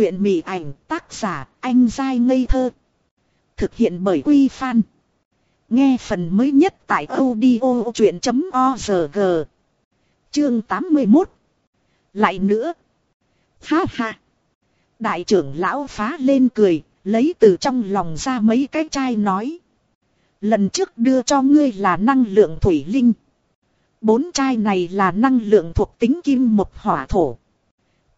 truyện mị ảnh tác giả anh dai ngây thơ. Thực hiện bởi Quy Phan. Nghe phần mới nhất tại audio chuyện.org. Chương 81. Lại nữa. Ha ha. Đại trưởng lão phá lên cười, lấy từ trong lòng ra mấy cái chai nói. Lần trước đưa cho ngươi là năng lượng thủy linh. Bốn chai này là năng lượng thuộc tính kim một hỏa thổ.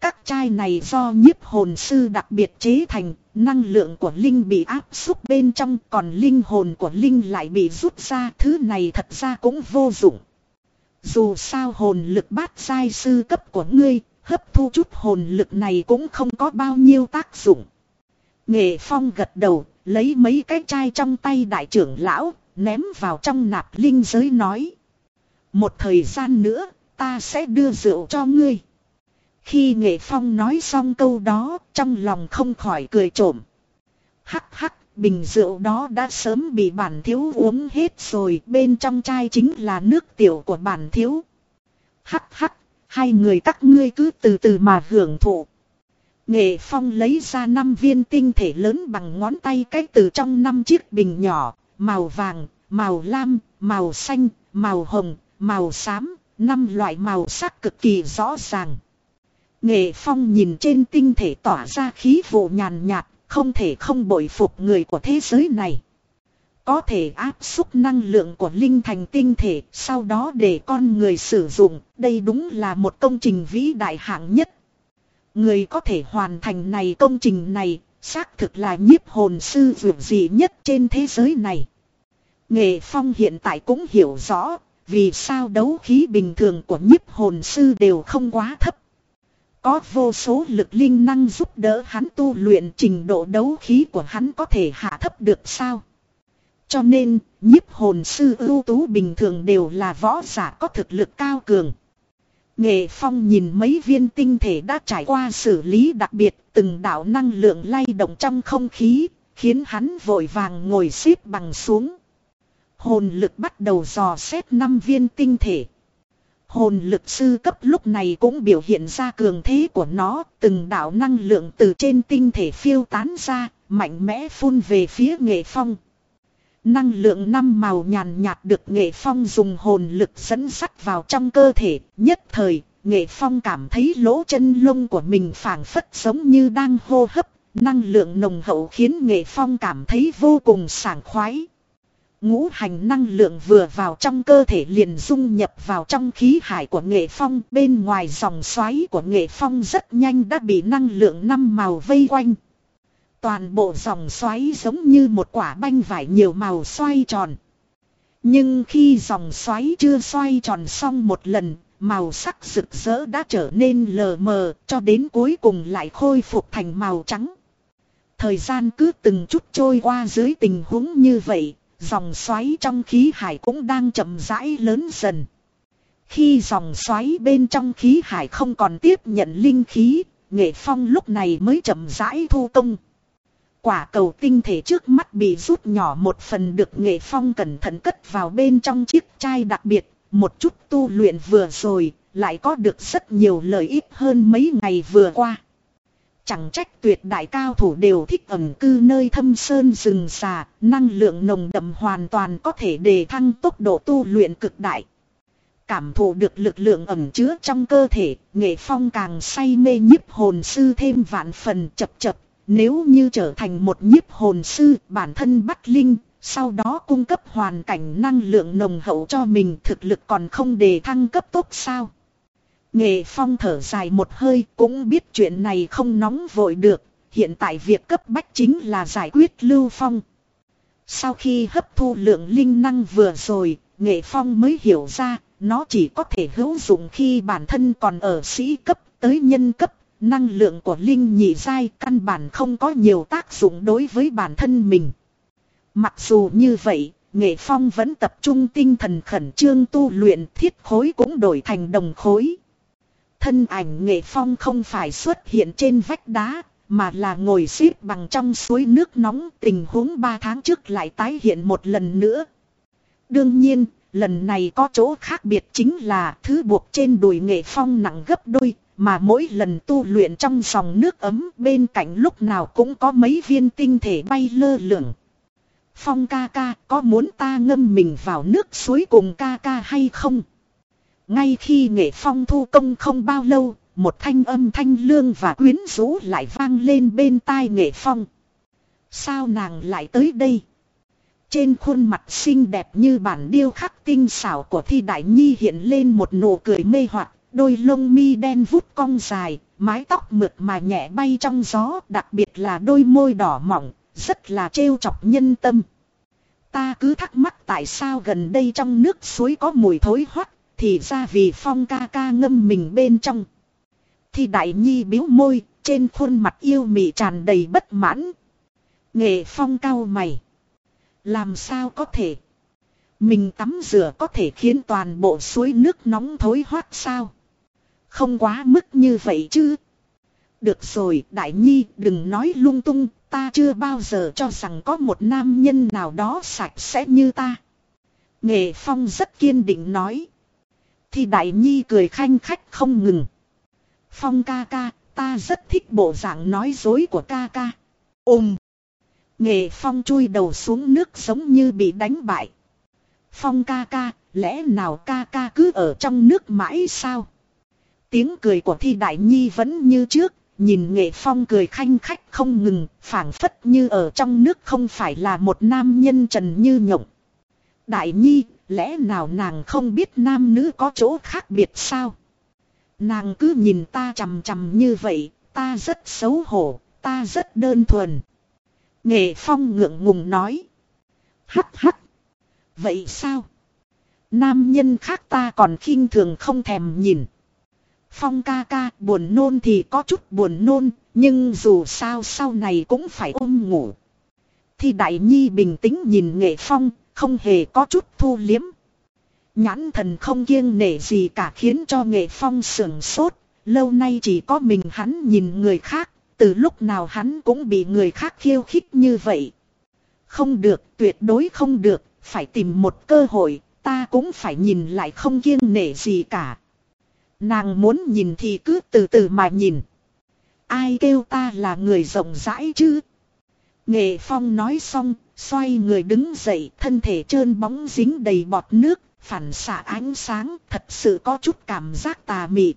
Các chai này do nhiếp hồn sư đặc biệt chế thành, năng lượng của Linh bị áp xúc bên trong còn linh hồn của Linh lại bị rút ra. Thứ này thật ra cũng vô dụng. Dù sao hồn lực bát giai sư cấp của ngươi, hấp thu chút hồn lực này cũng không có bao nhiêu tác dụng. Nghệ Phong gật đầu, lấy mấy cái chai trong tay đại trưởng lão, ném vào trong nạp linh giới nói. Một thời gian nữa, ta sẽ đưa rượu cho ngươi. Khi Nghệ Phong nói xong câu đó, trong lòng không khỏi cười trộm. Hắc hắc, bình rượu đó đã sớm bị bản thiếu uống hết rồi, bên trong chai chính là nước tiểu của bản thiếu. Hắc hắc, hai người các ngươi cứ từ từ mà hưởng thụ. Nghệ Phong lấy ra năm viên tinh thể lớn bằng ngón tay cách từ trong năm chiếc bình nhỏ, màu vàng, màu lam, màu xanh, màu hồng, màu xám, năm loại màu sắc cực kỳ rõ ràng. Nghệ Phong nhìn trên tinh thể tỏa ra khí vụ nhàn nhạt, không thể không bội phục người của thế giới này. Có thể áp xúc năng lượng của linh thành tinh thể, sau đó để con người sử dụng, đây đúng là một công trình vĩ đại hạng nhất. Người có thể hoàn thành này công trình này, xác thực là nhiếp hồn sư vượt gì nhất trên thế giới này. Nghệ Phong hiện tại cũng hiểu rõ, vì sao đấu khí bình thường của nhiếp hồn sư đều không quá thấp. Có vô số lực linh năng giúp đỡ hắn tu luyện trình độ đấu khí của hắn có thể hạ thấp được sao. Cho nên, nhiếp hồn sư ưu tú bình thường đều là võ giả có thực lực cao cường. Nghệ Phong nhìn mấy viên tinh thể đã trải qua xử lý đặc biệt từng đạo năng lượng lay động trong không khí, khiến hắn vội vàng ngồi xếp bằng xuống. Hồn lực bắt đầu dò xét năm viên tinh thể. Hồn lực sư cấp lúc này cũng biểu hiện ra cường thế của nó, từng đạo năng lượng từ trên tinh thể phiêu tán ra, mạnh mẽ phun về phía nghệ phong. Năng lượng năm màu nhàn nhạt được nghệ phong dùng hồn lực dẫn sắt vào trong cơ thể, nhất thời, nghệ phong cảm thấy lỗ chân lông của mình phảng phất giống như đang hô hấp, năng lượng nồng hậu khiến nghệ phong cảm thấy vô cùng sảng khoái. Ngũ hành năng lượng vừa vào trong cơ thể liền dung nhập vào trong khí hải của nghệ phong bên ngoài dòng xoáy của nghệ phong rất nhanh đã bị năng lượng năm màu vây quanh. Toàn bộ dòng xoáy giống như một quả banh vải nhiều màu xoay tròn. Nhưng khi dòng xoáy chưa xoay tròn xong một lần, màu sắc rực rỡ đã trở nên lờ mờ cho đến cuối cùng lại khôi phục thành màu trắng. Thời gian cứ từng chút trôi qua dưới tình huống như vậy, Dòng xoáy trong khí hải cũng đang chậm rãi lớn dần. Khi dòng xoáy bên trong khí hải không còn tiếp nhận linh khí, nghệ phong lúc này mới chậm rãi thu tung. Quả cầu tinh thể trước mắt bị rút nhỏ một phần được nghệ phong cẩn thận cất vào bên trong chiếc chai đặc biệt, một chút tu luyện vừa rồi, lại có được rất nhiều lợi ích hơn mấy ngày vừa qua. Chẳng trách tuyệt đại cao thủ đều thích ẩn cư nơi thâm sơn rừng xà, năng lượng nồng đậm hoàn toàn có thể đề thăng tốc độ tu luyện cực đại. Cảm thụ được lực lượng ẩn chứa trong cơ thể, nghệ phong càng say mê nhiếp hồn sư thêm vạn phần chập chập. Nếu như trở thành một nhiếp hồn sư bản thân bắt linh, sau đó cung cấp hoàn cảnh năng lượng nồng hậu cho mình thực lực còn không đề thăng cấp tốt sao. Nghệ Phong thở dài một hơi cũng biết chuyện này không nóng vội được, hiện tại việc cấp bách chính là giải quyết Lưu Phong. Sau khi hấp thu lượng linh năng vừa rồi, Nghệ Phong mới hiểu ra, nó chỉ có thể hữu dụng khi bản thân còn ở sĩ cấp tới nhân cấp, năng lượng của linh nhị giai căn bản không có nhiều tác dụng đối với bản thân mình. Mặc dù như vậy, Nghệ Phong vẫn tập trung tinh thần khẩn trương tu luyện thiết khối cũng đổi thành đồng khối. Thân ảnh nghệ phong không phải xuất hiện trên vách đá, mà là ngồi xếp bằng trong suối nước nóng tình huống 3 tháng trước lại tái hiện một lần nữa. Đương nhiên, lần này có chỗ khác biệt chính là thứ buộc trên đùi nghệ phong nặng gấp đôi, mà mỗi lần tu luyện trong dòng nước ấm bên cạnh lúc nào cũng có mấy viên tinh thể bay lơ lửng. Phong ca ca có muốn ta ngâm mình vào nước suối cùng ca ca hay không? Ngay khi nghệ phong thu công không bao lâu, một thanh âm thanh lương và quyến rũ lại vang lên bên tai nghệ phong. Sao nàng lại tới đây? Trên khuôn mặt xinh đẹp như bản điêu khắc tinh xảo của Thi Đại Nhi hiện lên một nụ cười mê hoặc, đôi lông mi đen vút cong dài, mái tóc mượt mà nhẹ bay trong gió, đặc biệt là đôi môi đỏ mỏng, rất là trêu chọc nhân tâm. Ta cứ thắc mắc tại sao gần đây trong nước suối có mùi thối hoắc, thì ra vì phong ca ca ngâm mình bên trong. Thì đại nhi biếu môi, trên khuôn mặt yêu mị tràn đầy bất mãn. Nghệ phong cao mày. Làm sao có thể? Mình tắm rửa có thể khiến toàn bộ suối nước nóng thối hoát sao? Không quá mức như vậy chứ. Được rồi, Đại Nhi đừng nói lung tung, ta chưa bao giờ cho rằng có một nam nhân nào đó sạch sẽ như ta. Nghệ Phong rất kiên định nói. Thì Đại Nhi cười khanh khách không ngừng. Phong ca ca, ta rất thích bộ dạng nói dối của ca ca. Ôm. Nghệ Phong chui đầu xuống nước giống như bị đánh bại. Phong ca ca, lẽ nào ca ca cứ ở trong nước mãi sao? Tiếng cười của Thi Đại Nhi vẫn như trước, nhìn Nghệ Phong cười khanh khách không ngừng, phảng phất như ở trong nước không phải là một nam nhân trần như nhộng. Đại Nhi, lẽ nào nàng không biết nam nữ có chỗ khác biệt sao? Nàng cứ nhìn ta chằm chằm như vậy, ta rất xấu hổ, ta rất đơn thuần. Nghệ Phong ngượng ngùng nói. Hắc hắc. Vậy sao? Nam nhân khác ta còn khinh thường không thèm nhìn. Phong ca ca buồn nôn thì có chút buồn nôn, nhưng dù sao sau này cũng phải ôm ngủ. Thì Đại Nhi bình tĩnh nhìn Nghệ Phong, không hề có chút thu liếm. Nhãn thần không kiêng nể gì cả khiến cho Nghệ Phong sưởng sốt, lâu nay chỉ có mình hắn nhìn người khác, từ lúc nào hắn cũng bị người khác khiêu khích như vậy. Không được, tuyệt đối không được, phải tìm một cơ hội, ta cũng phải nhìn lại không kiêng nể gì cả. Nàng muốn nhìn thì cứ từ từ mà nhìn. Ai kêu ta là người rộng rãi chứ? Nghệ Phong nói xong, xoay người đứng dậy, thân thể trơn bóng dính đầy bọt nước, phản xạ ánh sáng, thật sự có chút cảm giác tà mị.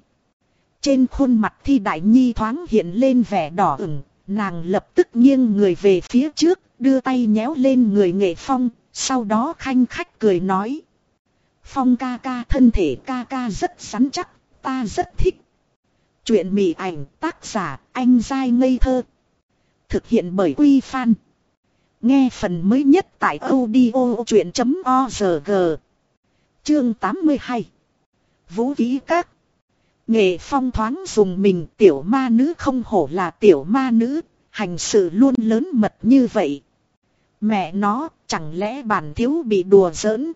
Trên khuôn mặt thi đại nhi thoáng hiện lên vẻ đỏ ửng, nàng lập tức nghiêng người về phía trước, đưa tay nhéo lên người nghệ phong, sau đó khanh khách cười nói. Phong ca ca thân thể ca ca rất sắn chắc, ta rất thích. Chuyện mị ảnh tác giả anh dai ngây thơ. Thực hiện bởi Quy Phan. Nghe phần mới nhất tại audio chuyện.org. Chương 82. Vũ ký các. Nghệ phong thoáng dùng mình tiểu ma nữ không hổ là tiểu ma nữ, hành sự luôn lớn mật như vậy. Mẹ nó, chẳng lẽ bản thiếu bị đùa giỡn.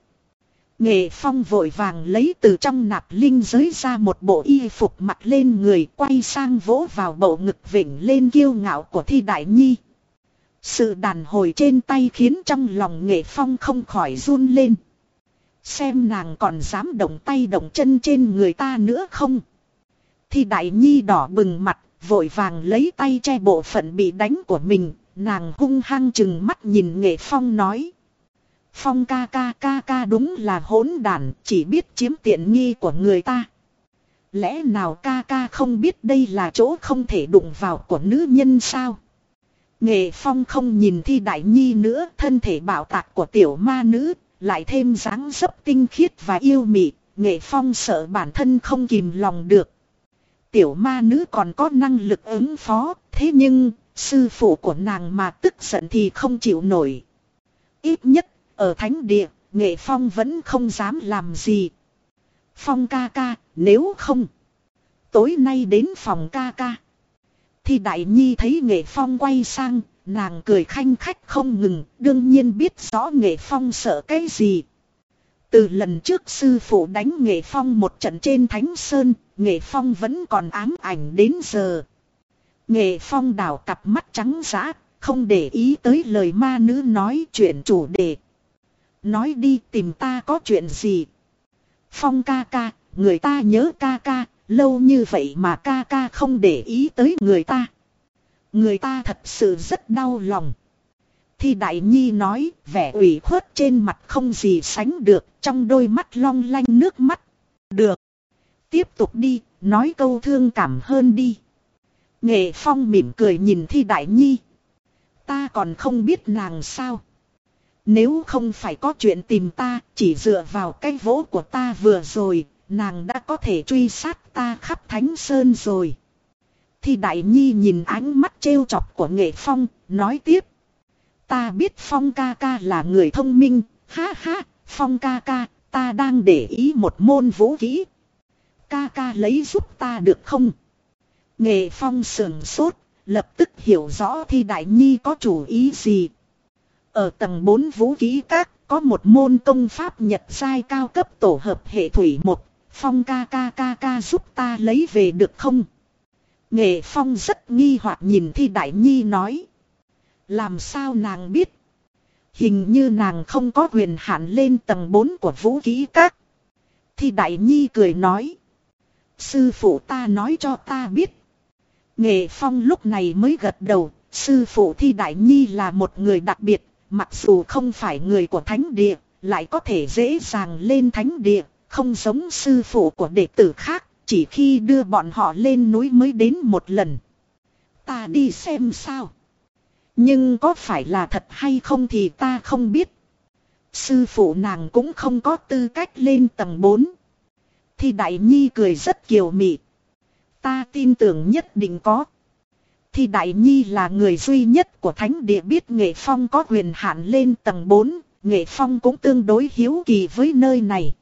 Nghệ phong vội vàng lấy từ trong nạp linh giới ra một bộ y phục mặc lên người quay sang vỗ vào bộ ngực vỉnh lên kiêu ngạo của thi đại nhi. Sự đàn hồi trên tay khiến trong lòng nghệ phong không khỏi run lên. Xem nàng còn dám động tay động chân trên người ta nữa không? Thì đại nhi đỏ bừng mặt, vội vàng lấy tay che bộ phận bị đánh của mình, nàng hung hăng chừng mắt nhìn nghệ phong nói. Phong ca ca ca ca đúng là hỗn đàn, chỉ biết chiếm tiện nghi của người ta. Lẽ nào ca ca không biết đây là chỗ không thể đụng vào của nữ nhân sao? Nghệ phong không nhìn thi đại nhi nữa, thân thể bảo tạc của tiểu ma nữ, lại thêm dáng dấp tinh khiết và yêu mị, nghệ phong sợ bản thân không kìm lòng được. Tiểu ma nữ còn có năng lực ứng phó, thế nhưng, sư phụ của nàng mà tức giận thì không chịu nổi. Ít nhất, ở thánh địa, nghệ phong vẫn không dám làm gì. Phong ca ca, nếu không, tối nay đến phòng ca ca. Thì đại nhi thấy nghệ phong quay sang, nàng cười khanh khách không ngừng, đương nhiên biết rõ nghệ phong sợ cái gì. Từ lần trước sư phụ đánh nghệ phong một trận trên thánh sơn, nghệ phong vẫn còn ám ảnh đến giờ. Nghệ phong đảo cặp mắt trắng giã, không để ý tới lời ma nữ nói chuyện chủ đề. Nói đi tìm ta có chuyện gì. Phong ca ca, người ta nhớ ca ca, lâu như vậy mà ca ca không để ý tới người ta. Người ta thật sự rất đau lòng. Thi Đại Nhi nói, vẻ ủy khuất trên mặt không gì sánh được, trong đôi mắt long lanh nước mắt. Được. Tiếp tục đi, nói câu thương cảm hơn đi. Nghệ Phong mỉm cười nhìn Thi Đại Nhi. Ta còn không biết nàng sao. Nếu không phải có chuyện tìm ta, chỉ dựa vào cái vỗ của ta vừa rồi, nàng đã có thể truy sát ta khắp Thánh Sơn rồi. thì Đại Nhi nhìn ánh mắt trêu chọc của Nghệ Phong, nói tiếp. Ta biết Phong ca ca là người thông minh, ha ha, Phong ca ca, ta đang để ý một môn vũ kỹ. Ca ca lấy giúp ta được không? Nghệ Phong sườn sốt, lập tức hiểu rõ Thi Đại Nhi có chủ ý gì. Ở tầng 4 vũ khí các, có một môn công pháp nhật sai cao cấp tổ hợp hệ thủy một, Phong ca ca ca ca giúp ta lấy về được không? Nghệ Phong rất nghi hoặc nhìn Thi Đại Nhi nói. Làm sao nàng biết? Hình như nàng không có quyền hạn lên tầng 4 của vũ khí các. Thi Đại Nhi cười nói. Sư phụ ta nói cho ta biết. Nghệ Phong lúc này mới gật đầu. Sư phụ Thi Đại Nhi là một người đặc biệt. Mặc dù không phải người của thánh địa. Lại có thể dễ dàng lên thánh địa. Không giống sư phụ của đệ tử khác. Chỉ khi đưa bọn họ lên núi mới đến một lần. Ta đi xem sao. Nhưng có phải là thật hay không thì ta không biết. Sư phụ nàng cũng không có tư cách lên tầng 4. Thì Đại Nhi cười rất kiều mị. Ta tin tưởng nhất định có. Thì Đại Nhi là người duy nhất của Thánh Địa biết Nghệ Phong có quyền hạn lên tầng 4. Nghệ Phong cũng tương đối hiếu kỳ với nơi này.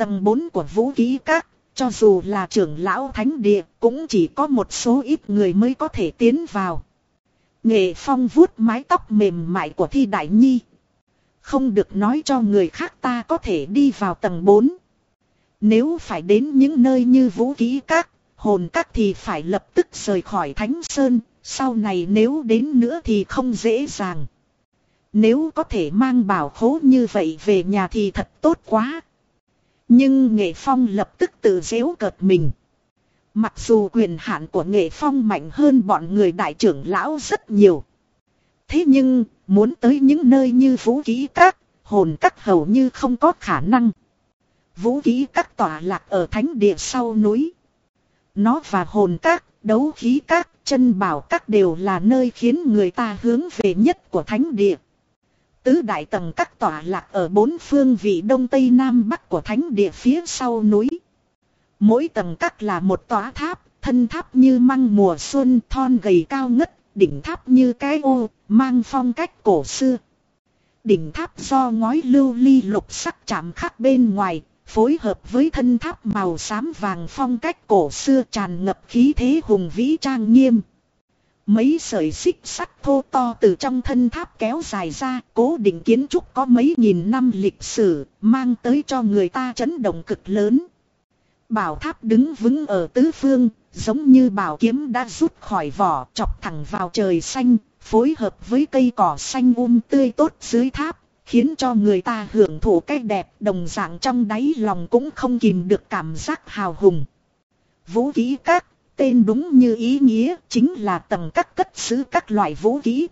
Tầng 4 của Vũ Ký Các, cho dù là trưởng lão Thánh Địa, cũng chỉ có một số ít người mới có thể tiến vào. Nghệ Phong vuốt mái tóc mềm mại của Thi Đại Nhi. Không được nói cho người khác ta có thể đi vào tầng 4. Nếu phải đến những nơi như vũ ký các, hồn các thì phải lập tức rời khỏi Thánh Sơn, sau này nếu đến nữa thì không dễ dàng. Nếu có thể mang bảo khố như vậy về nhà thì thật tốt quá. Nhưng Nghệ Phong lập tức tự dễu cợt mình. Mặc dù quyền hạn của nghệ phong mạnh hơn bọn người đại trưởng lão rất nhiều. Thế nhưng, muốn tới những nơi như vũ ký các, hồn các hầu như không có khả năng. Vũ ký các tòa lạc ở thánh địa sau núi. Nó và hồn các, đấu khí các, chân bảo các đều là nơi khiến người ta hướng về nhất của thánh địa. Tứ đại tầng các tòa lạc ở bốn phương vị đông tây nam bắc của thánh địa phía sau núi. Mỗi tầng các là một tòa tháp, thân tháp như măng mùa xuân thon gầy cao ngất, đỉnh tháp như cái ô, mang phong cách cổ xưa. Đỉnh tháp do ngói lưu ly lục sắc chạm khắc bên ngoài, phối hợp với thân tháp màu xám vàng phong cách cổ xưa tràn ngập khí thế hùng vĩ trang nghiêm. Mấy sợi xích sắt thô to từ trong thân tháp kéo dài ra, cố định kiến trúc có mấy nghìn năm lịch sử, mang tới cho người ta chấn động cực lớn. Bảo tháp đứng vững ở tứ phương, giống như bảo kiếm đã rút khỏi vỏ chọc thẳng vào trời xanh, phối hợp với cây cỏ xanh um tươi tốt dưới tháp, khiến cho người ta hưởng thụ cái đẹp đồng dạng trong đáy lòng cũng không kìm được cảm giác hào hùng. Vũ khí các, tên đúng như ý nghĩa, chính là tầng các cất giữ các loại vũ khí.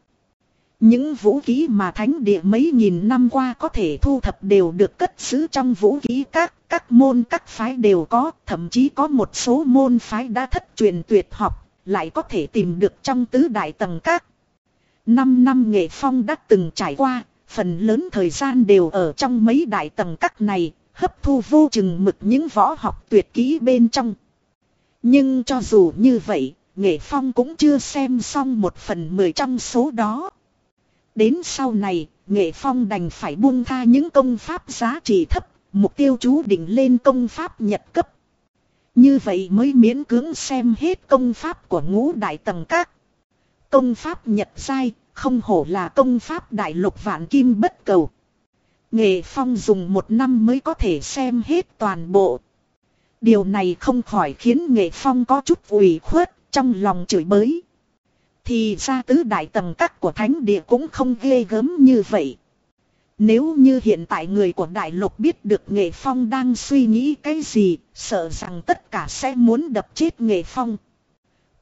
Những vũ khí mà thánh địa mấy nghìn năm qua có thể thu thập đều được cất giữ trong vũ khí các các môn các phái đều có, thậm chí có một số môn phái đã thất truyền tuyệt học, lại có thể tìm được trong tứ đại tầng các. Năm năm nghệ phong đã từng trải qua, phần lớn thời gian đều ở trong mấy đại tầng các này, hấp thu vô chừng mực những võ học tuyệt kỹ bên trong. Nhưng cho dù như vậy, nghệ phong cũng chưa xem xong một phần mười trong số đó. Đến sau này, nghệ phong đành phải buông tha những công pháp giá trị thấp Mục tiêu chú định lên công pháp nhật cấp. Như vậy mới miễn cưỡng xem hết công pháp của ngũ đại tầng các. Công pháp nhật sai, không hổ là công pháp đại lục vạn kim bất cầu. Nghệ Phong dùng một năm mới có thể xem hết toàn bộ. Điều này không khỏi khiến Nghệ Phong có chút ủy khuất trong lòng chửi bới. Thì ra tứ đại tầng các của thánh địa cũng không ghê gớm như vậy. Nếu như hiện tại người của Đại Lục biết được Nghệ Phong đang suy nghĩ cái gì, sợ rằng tất cả sẽ muốn đập chết Nghệ Phong.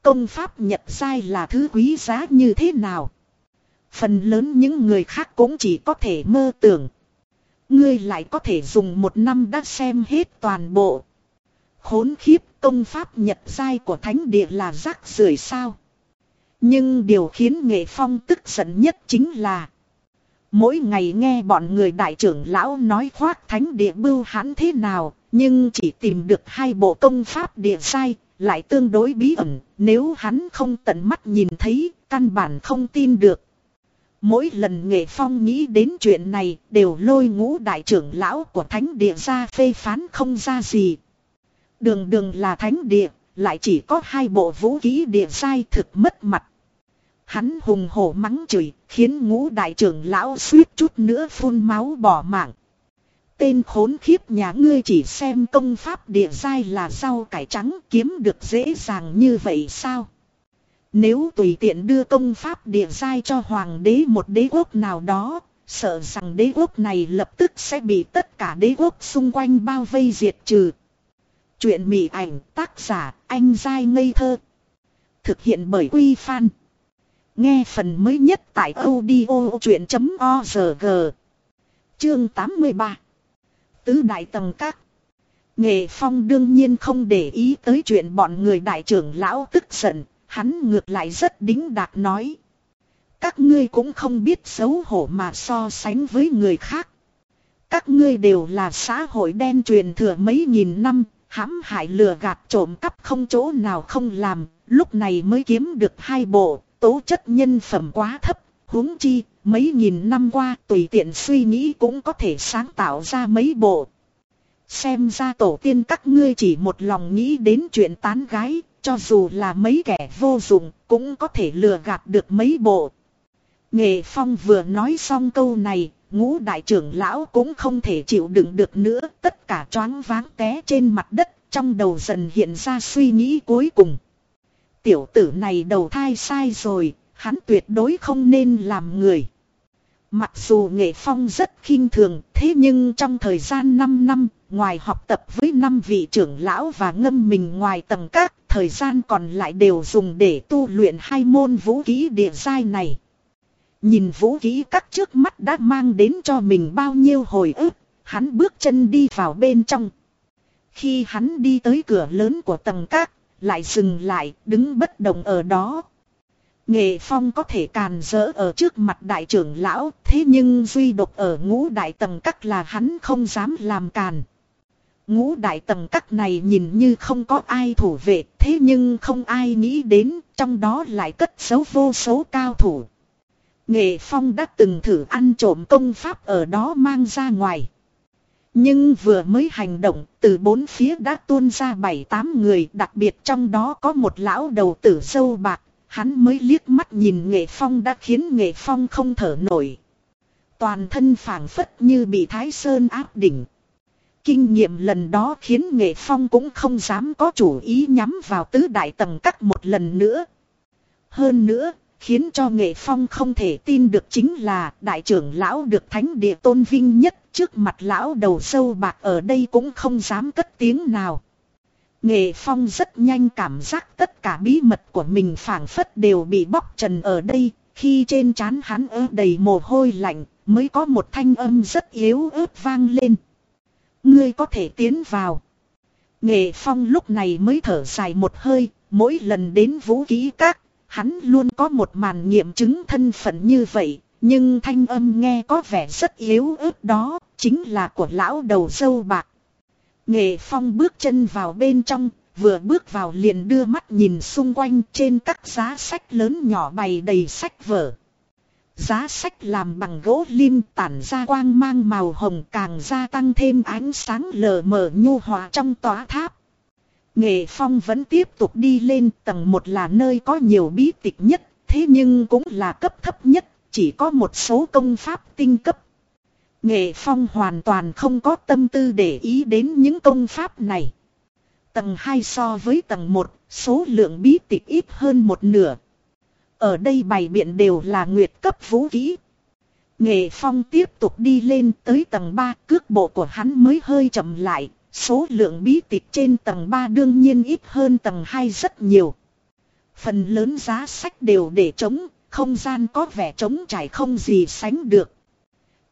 Công pháp Nhật sai là thứ quý giá như thế nào? Phần lớn những người khác cũng chỉ có thể mơ tưởng. Ngươi lại có thể dùng một năm đã xem hết toàn bộ. Khốn khiếp công pháp Nhật giai của thánh địa là rác rưởi sao? Nhưng điều khiến Nghệ Phong tức giận nhất chính là Mỗi ngày nghe bọn người đại trưởng lão nói khoác thánh địa bưu hãn thế nào, nhưng chỉ tìm được hai bộ công pháp địa sai, lại tương đối bí ẩn, nếu hắn không tận mắt nhìn thấy, căn bản không tin được. Mỗi lần nghệ phong nghĩ đến chuyện này đều lôi ngũ đại trưởng lão của thánh địa ra phê phán không ra gì. Đường đường là thánh địa, lại chỉ có hai bộ vũ khí địa sai thực mất mặt. Hắn hùng hổ mắng chửi, khiến ngũ đại trưởng lão suýt chút nữa phun máu bỏ mạng. Tên khốn khiếp nhà ngươi chỉ xem công pháp địa giai là rau cải trắng kiếm được dễ dàng như vậy sao? Nếu tùy tiện đưa công pháp địa giai cho hoàng đế một đế quốc nào đó, sợ rằng đế quốc này lập tức sẽ bị tất cả đế quốc xung quanh bao vây diệt trừ. Chuyện mị ảnh tác giả anh giai ngây thơ. Thực hiện bởi Quy Phan. Nghe phần mới nhất tại audio chuyện.org Chương 83 Tứ Đại Tầng Các Nghệ Phong đương nhiên không để ý tới chuyện bọn người đại trưởng lão tức giận, hắn ngược lại rất đính đạc nói. Các ngươi cũng không biết xấu hổ mà so sánh với người khác. Các ngươi đều là xã hội đen truyền thừa mấy nghìn năm, hãm hại lừa gạt trộm cắp không chỗ nào không làm, lúc này mới kiếm được hai bộ, tố chất nhân phẩm quá thấp, huống chi, mấy nghìn năm qua tùy tiện suy nghĩ cũng có thể sáng tạo ra mấy bộ. Xem ra tổ tiên các ngươi chỉ một lòng nghĩ đến chuyện tán gái, cho dù là mấy kẻ vô dụng, cũng có thể lừa gạt được mấy bộ. Nghệ Phong vừa nói xong câu này, ngũ đại trưởng lão cũng không thể chịu đựng được nữa, tất cả choáng váng té trên mặt đất, trong đầu dần hiện ra suy nghĩ cuối cùng tiểu tử này đầu thai sai rồi, hắn tuyệt đối không nên làm người. Mặc dù nghệ phong rất khinh thường, thế nhưng trong thời gian 5 năm, ngoài học tập với năm vị trưởng lão và ngâm mình ngoài tầng các, thời gian còn lại đều dùng để tu luyện hai môn vũ kỹ địa giai này. Nhìn vũ khí các trước mắt đã mang đến cho mình bao nhiêu hồi ức, hắn bước chân đi vào bên trong. Khi hắn đi tới cửa lớn của tầng các, lại dừng lại, đứng bất động ở đó. Nghệ Phong có thể càn rỡ ở trước mặt đại trưởng lão, thế nhưng duy độc ở ngũ đại tầng các là hắn không dám làm càn. Ngũ đại tầng các này nhìn như không có ai thủ vệ, thế nhưng không ai nghĩ đến, trong đó lại cất giấu vô số cao thủ. Nghệ Phong đã từng thử ăn trộm công pháp ở đó mang ra ngoài. Nhưng vừa mới hành động, từ bốn phía đã tuôn ra bảy tám người, đặc biệt trong đó có một lão đầu tử sâu bạc, hắn mới liếc mắt nhìn nghệ phong đã khiến nghệ phong không thở nổi. Toàn thân phảng phất như bị thái sơn áp đỉnh. Kinh nghiệm lần đó khiến nghệ phong cũng không dám có chủ ý nhắm vào tứ đại tầng cắt một lần nữa. Hơn nữa, khiến cho nghệ phong không thể tin được chính là đại trưởng lão được thánh địa tôn vinh nhất trước mặt lão đầu sâu bạc ở đây cũng không dám cất tiếng nào. Nghệ Phong rất nhanh cảm giác tất cả bí mật của mình phảng phất đều bị bóc trần ở đây, khi trên trán hắn ớ đầy mồ hôi lạnh, mới có một thanh âm rất yếu ớt vang lên. Ngươi có thể tiến vào. Nghệ Phong lúc này mới thở dài một hơi, mỗi lần đến vũ ký các, hắn luôn có một màn nghiệm chứng thân phận như vậy, nhưng thanh âm nghe có vẻ rất yếu ớt đó, chính là của lão đầu sâu bạc. Nghệ Phong bước chân vào bên trong, vừa bước vào liền đưa mắt nhìn xung quanh trên các giá sách lớn nhỏ bày đầy sách vở. Giá sách làm bằng gỗ lim tản ra quang mang màu hồng càng gia tăng thêm ánh sáng lờ mờ nhu hòa trong tòa tháp. Nghệ Phong vẫn tiếp tục đi lên tầng một là nơi có nhiều bí tịch nhất, thế nhưng cũng là cấp thấp nhất, chỉ có một số công pháp tinh cấp. Nghệ Phong hoàn toàn không có tâm tư để ý đến những công pháp này. Tầng 2 so với tầng 1, số lượng bí tịch ít hơn một nửa. Ở đây bày biện đều là nguyệt cấp vũ khí. Nghệ Phong tiếp tục đi lên tới tầng 3, cước bộ của hắn mới hơi chậm lại, số lượng bí tịch trên tầng 3 đương nhiên ít hơn tầng 2 rất nhiều. Phần lớn giá sách đều để trống, không gian có vẻ trống trải không gì sánh được.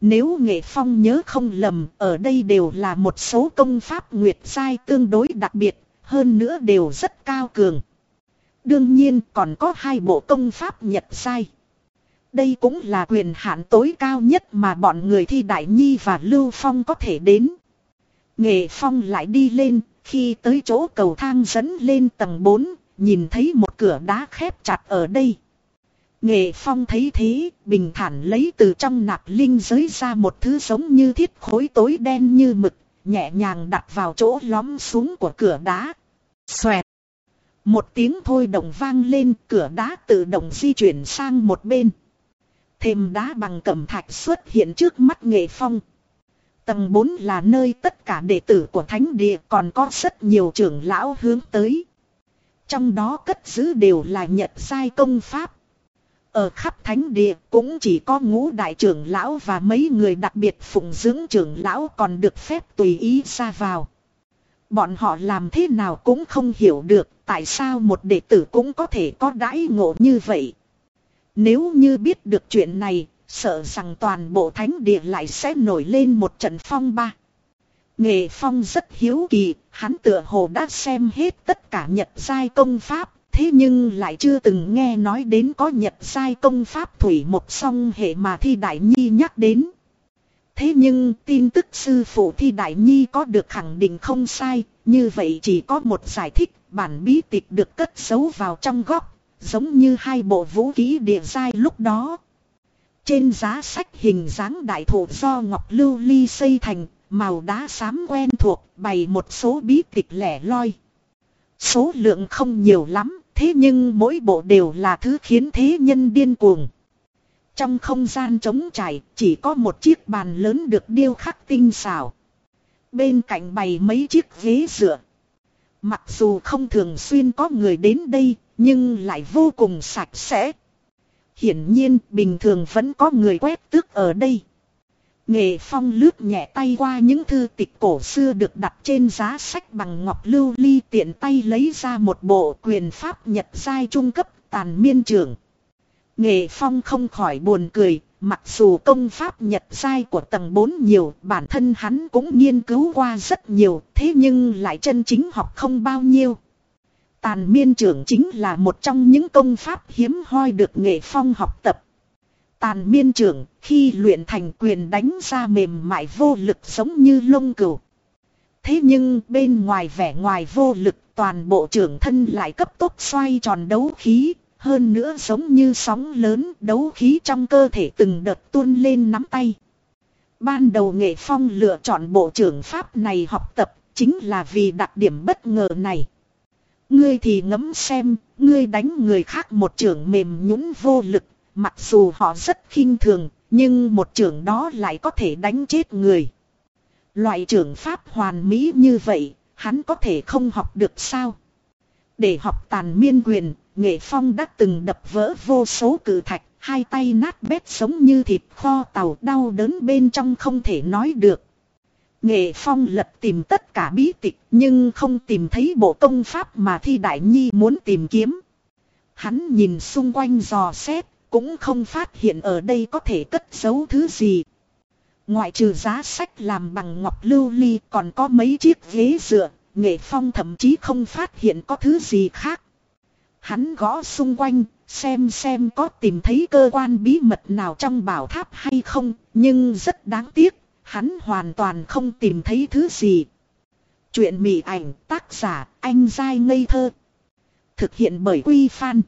Nếu Nghệ Phong nhớ không lầm, ở đây đều là một số công pháp nguyệt sai tương đối đặc biệt, hơn nữa đều rất cao cường. Đương nhiên còn có hai bộ công pháp nhật sai. Đây cũng là quyền hạn tối cao nhất mà bọn người thi Đại Nhi và Lưu Phong có thể đến. Nghệ Phong lại đi lên, khi tới chỗ cầu thang dẫn lên tầng 4, nhìn thấy một cửa đá khép chặt ở đây. Nghệ Phong thấy thế, bình thản lấy từ trong nạp linh giới ra một thứ giống như thiết khối tối đen như mực, nhẹ nhàng đặt vào chỗ lõm xuống của cửa đá. Xoẹt! Một tiếng thôi động vang lên, cửa đá tự động di chuyển sang một bên. Thêm đá bằng cẩm thạch xuất hiện trước mắt Nghệ Phong. Tầng 4 là nơi tất cả đệ tử của Thánh Địa còn có rất nhiều trưởng lão hướng tới. Trong đó cất giữ đều là nhật sai công pháp. Ở khắp thánh địa cũng chỉ có ngũ đại trưởng lão và mấy người đặc biệt phụng dưỡng trưởng lão còn được phép tùy ý ra vào. Bọn họ làm thế nào cũng không hiểu được tại sao một đệ tử cũng có thể có đãi ngộ như vậy. Nếu như biết được chuyện này, sợ rằng toàn bộ thánh địa lại sẽ nổi lên một trận phong ba. Nghệ phong rất hiếu kỳ, hắn tựa hồ đã xem hết tất cả nhật giai công pháp, thế nhưng lại chưa từng nghe nói đến có nhật giai công pháp thủy một song hệ mà thi đại nhi nhắc đến. Thế nhưng tin tức sư phụ thi đại nhi có được khẳng định không sai, như vậy chỉ có một giải thích, bản bí tịch được cất giấu vào trong góc, giống như hai bộ vũ khí địa giai lúc đó. Trên giá sách hình dáng đại thụ do ngọc lưu ly xây thành, màu đá xám quen thuộc, bày một số bí tịch lẻ loi. Số lượng không nhiều lắm, thế nhưng mỗi bộ đều là thứ khiến thế nhân điên cuồng. Trong không gian trống trải, chỉ có một chiếc bàn lớn được điêu khắc tinh xảo. Bên cạnh bày mấy chiếc ghế dựa. Mặc dù không thường xuyên có người đến đây, nhưng lại vô cùng sạch sẽ. Hiển nhiên, bình thường vẫn có người quét tước ở đây. Nghệ Phong lướt nhẹ tay qua những thư tịch cổ xưa được đặt trên giá sách bằng ngọc lưu ly tiện tay lấy ra một bộ quyền pháp nhật giai trung cấp tàn miên trưởng. Nghệ Phong không khỏi buồn cười, mặc dù công pháp nhật giai của tầng 4 nhiều, bản thân hắn cũng nghiên cứu qua rất nhiều, thế nhưng lại chân chính học không bao nhiêu. Tàn miên trưởng chính là một trong những công pháp hiếm hoi được Nghệ Phong học tập. Tàn miên trưởng khi luyện thành quyền đánh ra mềm mại vô lực giống như lông cừu. Thế nhưng bên ngoài vẻ ngoài vô lực toàn bộ trưởng thân lại cấp tốc xoay tròn đấu khí, hơn nữa giống như sóng lớn đấu khí trong cơ thể từng đợt tuôn lên nắm tay. Ban đầu nghệ phong lựa chọn bộ trưởng pháp này học tập chính là vì đặc điểm bất ngờ này. Ngươi thì ngẫm xem, ngươi đánh người khác một trưởng mềm nhũn vô lực, mặc dù họ rất khinh thường, nhưng một trưởng đó lại có thể đánh chết người. Loại trưởng pháp hoàn mỹ như vậy, hắn có thể không học được sao? Để học tàn miên quyền, Nghệ Phong đã từng đập vỡ vô số cử thạch, hai tay nát bét sống như thịt kho tàu đau đớn bên trong không thể nói được. Nghệ Phong lật tìm tất cả bí tịch nhưng không tìm thấy bộ công pháp mà Thi Đại Nhi muốn tìm kiếm. Hắn nhìn xung quanh dò xét, cũng không phát hiện ở đây có thể cất giấu thứ gì. Ngoại trừ giá sách làm bằng ngọc lưu ly còn có mấy chiếc ghế dựa, Nghệ Phong thậm chí không phát hiện có thứ gì khác. Hắn gõ xung quanh, xem xem có tìm thấy cơ quan bí mật nào trong bảo tháp hay không, nhưng rất đáng tiếc, hắn hoàn toàn không tìm thấy thứ gì. Chuyện mị ảnh tác giả anh dai ngây thơ. Thực hiện bởi Quy Phan.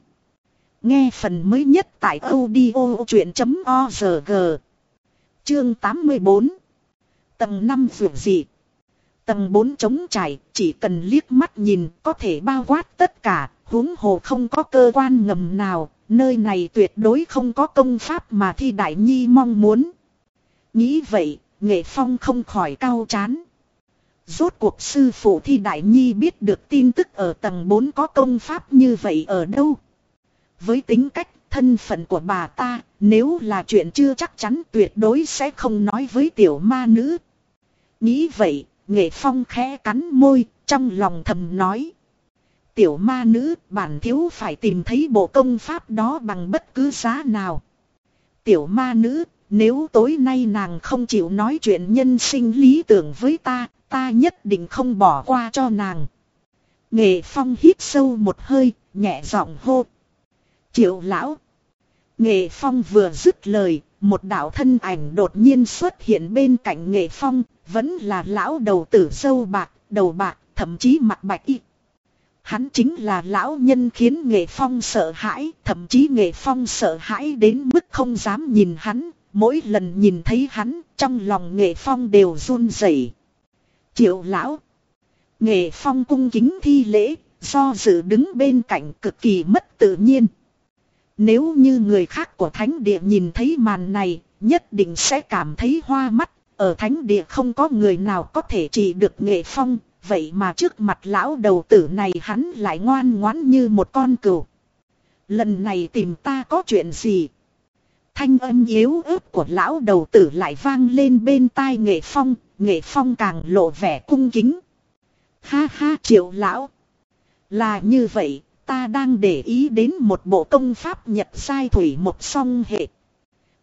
Nghe phần mới nhất tại audio chuyện.org. Chương 84. Tầng 5 vượt dị. Tầng 4 chống trải, chỉ cần liếc mắt nhìn có thể bao quát tất cả, huống hồ không có cơ quan ngầm nào, nơi này tuyệt đối không có công pháp mà thi đại nhi mong muốn. Nghĩ vậy, nghệ phong không khỏi cao chán. Rốt cuộc sư phụ thi đại nhi biết được tin tức ở tầng 4 có công pháp như vậy ở đâu. Với tính cách, thân phận của bà ta, nếu là chuyện chưa chắc chắn tuyệt đối sẽ không nói với tiểu ma nữ. Nghĩ vậy, nghệ phong khẽ cắn môi, trong lòng thầm nói. Tiểu ma nữ, bản thiếu phải tìm thấy bộ công pháp đó bằng bất cứ giá nào. Tiểu ma nữ, nếu tối nay nàng không chịu nói chuyện nhân sinh lý tưởng với ta, ta nhất định không bỏ qua cho nàng. Nghệ phong hít sâu một hơi, nhẹ giọng hô. Triệu lão. Nghệ phong vừa dứt lời, một đạo thân ảnh đột nhiên xuất hiện bên cạnh nghệ phong, vẫn là lão đầu tử sâu bạc, đầu bạc, thậm chí mặt bạch y. Hắn chính là lão nhân khiến nghệ phong sợ hãi, thậm chí nghệ phong sợ hãi đến mức không dám nhìn hắn, mỗi lần nhìn thấy hắn, trong lòng nghệ phong đều run rẩy. Triệu lão. Nghệ phong cung kính thi lễ, do dự đứng bên cạnh cực kỳ mất tự nhiên. Nếu như người khác của thánh địa nhìn thấy màn này, nhất định sẽ cảm thấy hoa mắt. Ở thánh địa không có người nào có thể trị được nghệ phong, vậy mà trước mặt lão đầu tử này hắn lại ngoan ngoãn như một con cừu. Lần này tìm ta có chuyện gì? Thanh âm yếu ớt của lão đầu tử lại vang lên bên tai nghệ phong, nghệ phong càng lộ vẻ cung kính. Ha ha triệu lão. Là như vậy, ta đang để ý đến một bộ công pháp nhật sai thủy một song hệ.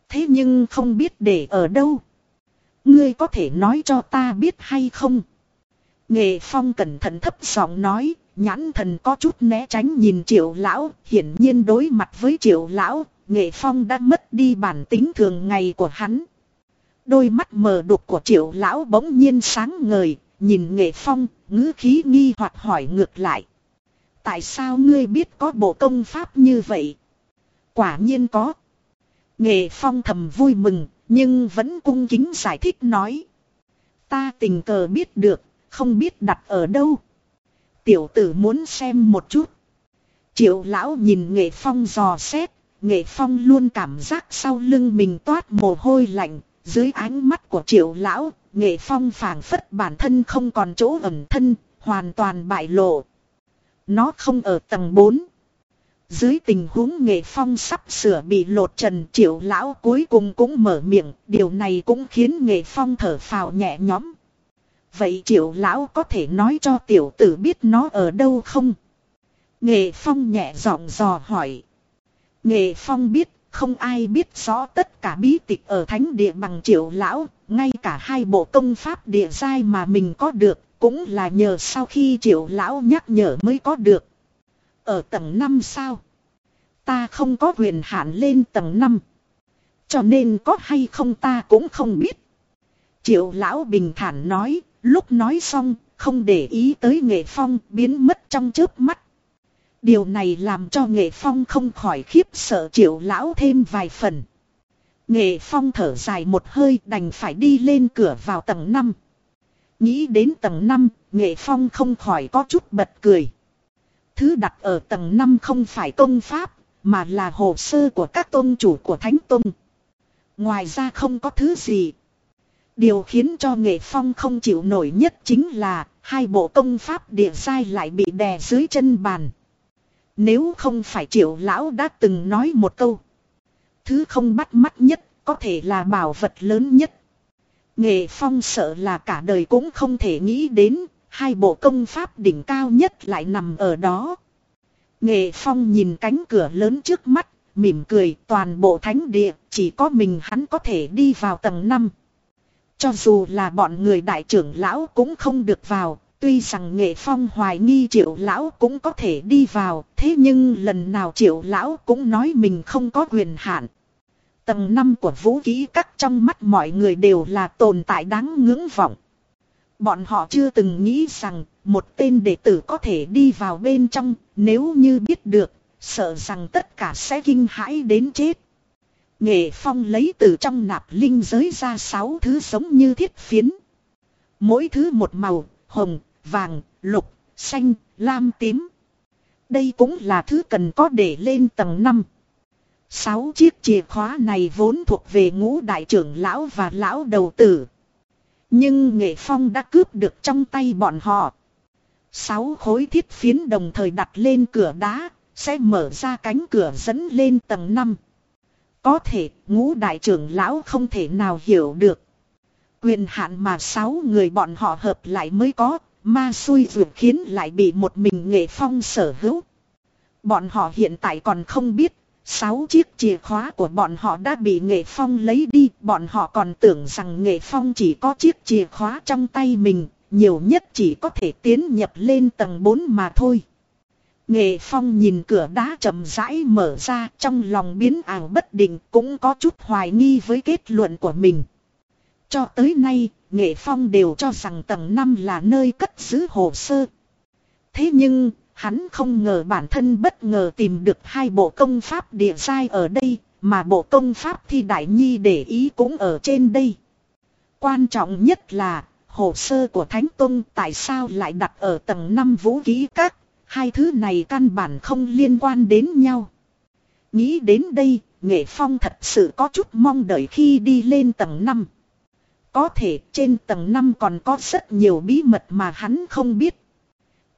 Thế nhưng không biết để ở đâu. Ngươi có thể nói cho ta biết hay không? Nghệ phong cẩn thận thấp giọng nói, nhãn thần có chút né tránh nhìn triệu lão, hiển nhiên đối mặt với triệu lão, nghệ phong đã mất đi bản tính thường ngày của hắn. Đôi mắt mờ đục của triệu lão bỗng nhiên sáng ngời, nhìn nghệ phong, ngữ khí nghi hoặc hỏi ngược lại. Tại sao ngươi biết có bộ công pháp như vậy? Quả nhiên có. Nghệ phong thầm vui mừng, nhưng vẫn cung kính giải thích nói. Ta tình cờ biết được, không biết đặt ở đâu. Tiểu tử muốn xem một chút. Triệu lão nhìn nghệ phong dò xét, nghệ phong luôn cảm giác sau lưng mình toát mồ hôi lạnh, dưới ánh mắt của triệu lão, nghệ phong phảng phất bản thân không còn chỗ ẩn thân, hoàn toàn bại lộ. Nó không ở tầng 4. Dưới tình huống nghệ phong sắp sửa bị lột trần triệu lão cuối cùng cũng mở miệng, điều này cũng khiến nghệ phong thở phào nhẹ nhõm. Vậy triệu lão có thể nói cho tiểu tử biết nó ở đâu không? Nghệ phong nhẹ giọng dò hỏi. Nghệ phong biết không ai biết rõ tất cả bí tịch ở thánh địa bằng triệu lão, ngay cả hai bộ công pháp địa giai mà mình có được, cũng là nhờ sau khi triệu lão nhắc nhở mới có được. Ở tầng 5 sao? Ta không có quyền hạn lên tầng 5. Cho nên có hay không ta cũng không biết. Triệu lão bình thản nói, lúc nói xong, không để ý tới nghệ phong biến mất trong chớp mắt. Điều này làm cho nghệ phong không khỏi khiếp sợ triệu lão thêm vài phần. Nghệ phong thở dài một hơi đành phải đi lên cửa vào tầng 5. Nghĩ đến tầng 5, nghệ phong không khỏi có chút bật cười. Thứ đặt ở tầng 5 không phải công pháp, mà là hồ sơ của các tôn chủ của Thánh Tông. Ngoài ra không có thứ gì. Điều khiến cho nghệ phong không chịu nổi nhất chính là hai bộ công pháp địa sai lại bị đè dưới chân bàn. Nếu không phải triệu lão đã từng nói một câu. Thứ không bắt mắt nhất có thể là bảo vật lớn nhất. Nghệ phong sợ là cả đời cũng không thể nghĩ đến, hai bộ công pháp đỉnh cao nhất lại nằm ở đó. Nghệ phong nhìn cánh cửa lớn trước mắt, mỉm cười toàn bộ thánh địa, chỉ có mình hắn có thể đi vào tầng 5. Cho dù là bọn người đại trưởng lão cũng không được vào, tuy rằng nghệ phong hoài nghi triệu lão cũng có thể đi vào, thế nhưng lần nào triệu lão cũng nói mình không có quyền hạn. Tầng 5 của vũ khí các trong mắt mọi người đều là tồn tại đáng ngưỡng vọng. Bọn họ chưa từng nghĩ rằng một tên đệ tử có thể đi vào bên trong, nếu như biết được, sợ rằng tất cả sẽ kinh hãi đến chết. Nghệ phong lấy từ trong nạp linh giới ra sáu thứ giống như thiết phiến. Mỗi thứ một màu, hồng, vàng, lục, xanh, lam tím. Đây cũng là thứ cần có để lên tầng 5. Sáu chiếc chìa khóa này vốn thuộc về ngũ đại trưởng lão và lão đầu tử. Nhưng nghệ phong đã cướp được trong tay bọn họ. Sáu khối thiết phiến đồng thời đặt lên cửa đá, sẽ mở ra cánh cửa dẫn lên tầng 5. Có thể ngũ đại trưởng lão không thể nào hiểu được. Quyền hạn mà sáu người bọn họ hợp lại mới có, ma xui vượt khiến lại bị một mình nghệ phong sở hữu. Bọn họ hiện tại còn không biết, sáu chiếc chìa khóa của bọn họ đã bị nghệ phong lấy đi, bọn họ còn tưởng rằng nghệ phong chỉ có chiếc chìa khóa trong tay mình, nhiều nhất chỉ có thể tiến nhập lên tầng 4 mà thôi. Nghệ phong nhìn cửa đá chậm rãi mở ra trong lòng biến ảo bất định cũng có chút hoài nghi với kết luận của mình. Cho tới nay, Nghệ phong đều cho rằng tầng 5 là nơi cất giữ hồ sơ. Thế nhưng, hắn không ngờ bản thân bất ngờ tìm được hai bộ công pháp địa sai ở đây, mà bộ công pháp thi đại nhi để ý cũng ở trên đây. Quan trọng nhất là, hồ sơ của Thánh Tông tại sao lại đặt ở tầng 5 vũ ký các, hai thứ này căn bản không liên quan đến nhau. Nghĩ đến đây, Nghệ Phong thật sự có chút mong đợi khi đi lên tầng 5. Có thể trên tầng 5 còn có rất nhiều bí mật mà hắn không biết.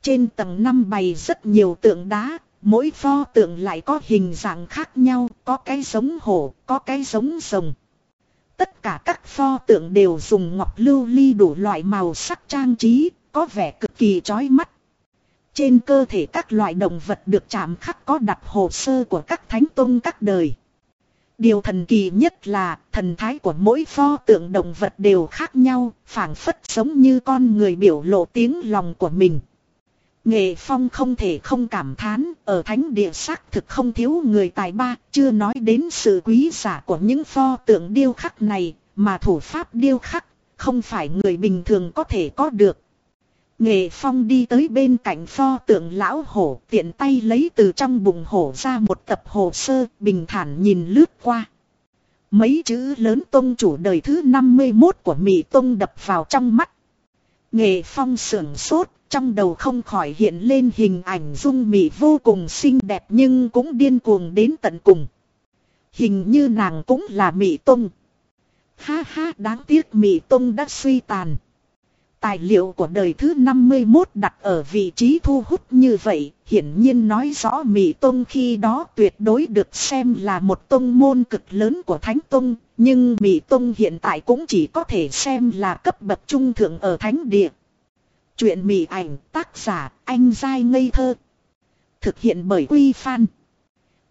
Trên tầng 5 bày rất nhiều tượng đá, mỗi pho tượng lại có hình dạng khác nhau, có cái giống hổ, có cái giống rồng. Tất cả các pho tượng đều dùng ngọc lưu ly đủ loại màu sắc trang trí, có vẻ cực kỳ chói mắt. Trên cơ thể các loại động vật được chạm khắc có đặt hồ sơ của các thánh tông các đời. Điều thần kỳ nhất là thần thái của mỗi pho tượng động vật đều khác nhau, phảng phất giống như con người biểu lộ tiếng lòng của mình. Nghệ Phong không thể không cảm thán, ở thánh địa xác thực không thiếu người tài ba, chưa nói đến sự quý giả của những pho tượng điêu khắc này, mà thủ pháp điêu khắc, không phải người bình thường có thể có được. Nghệ Phong đi tới bên cạnh pho tượng lão hổ, tiện tay lấy từ trong bụng hổ ra một tập hồ sơ, bình thản nhìn lướt qua. Mấy chữ lớn tông chủ đời thứ 51 của Mỹ Tông đập vào trong mắt. Nghệ Phong sưởng sốt, trong đầu không khỏi hiện lên hình ảnh dung Mỹ vô cùng xinh đẹp nhưng cũng điên cuồng đến tận cùng. Hình như nàng cũng là Mỹ Tông. Ha ha đáng tiếc Mỹ Tông đã suy tàn. Tài liệu của đời thứ 51 đặt ở vị trí thu hút như vậy, hiển nhiên nói rõ Mỹ Tông khi đó tuyệt đối được xem là một tông môn cực lớn của Thánh Tông, nhưng Mỹ Tông hiện tại cũng chỉ có thể xem là cấp bậc trung thượng ở Thánh Địa. Chuyện Mỹ ảnh tác giả anh Giai ngây thơ. Thực hiện bởi Quy Phan.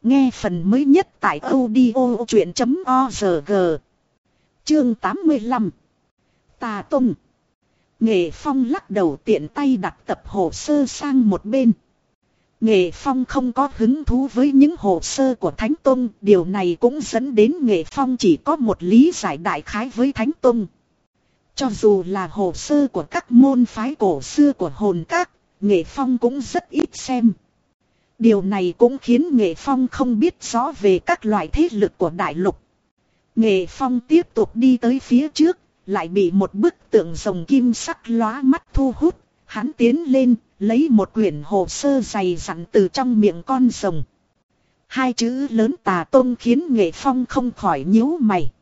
Nghe phần mới nhất tại audio chuyện.org. Chương 85. Tà Tông. Nghệ Phong lắc đầu tiện tay đặt tập hồ sơ sang một bên. Nghệ Phong không có hứng thú với những hồ sơ của Thánh Tông, điều này cũng dẫn đến Nghệ Phong chỉ có một lý giải đại khái với Thánh Tông. Cho dù là hồ sơ của các môn phái cổ xưa của hồn các, Nghệ Phong cũng rất ít xem. Điều này cũng khiến Nghệ Phong không biết rõ về các loại thế lực của đại lục. Nghệ Phong tiếp tục đi tới phía trước, lại bị một bức tượng rồng kim sắc lóa mắt thu hút, hắn tiến lên, lấy một quyển hồ sơ dày dặn từ trong miệng con rồng. Hai chữ lớn tà tôn khiến nghệ phong không khỏi nhíu mày.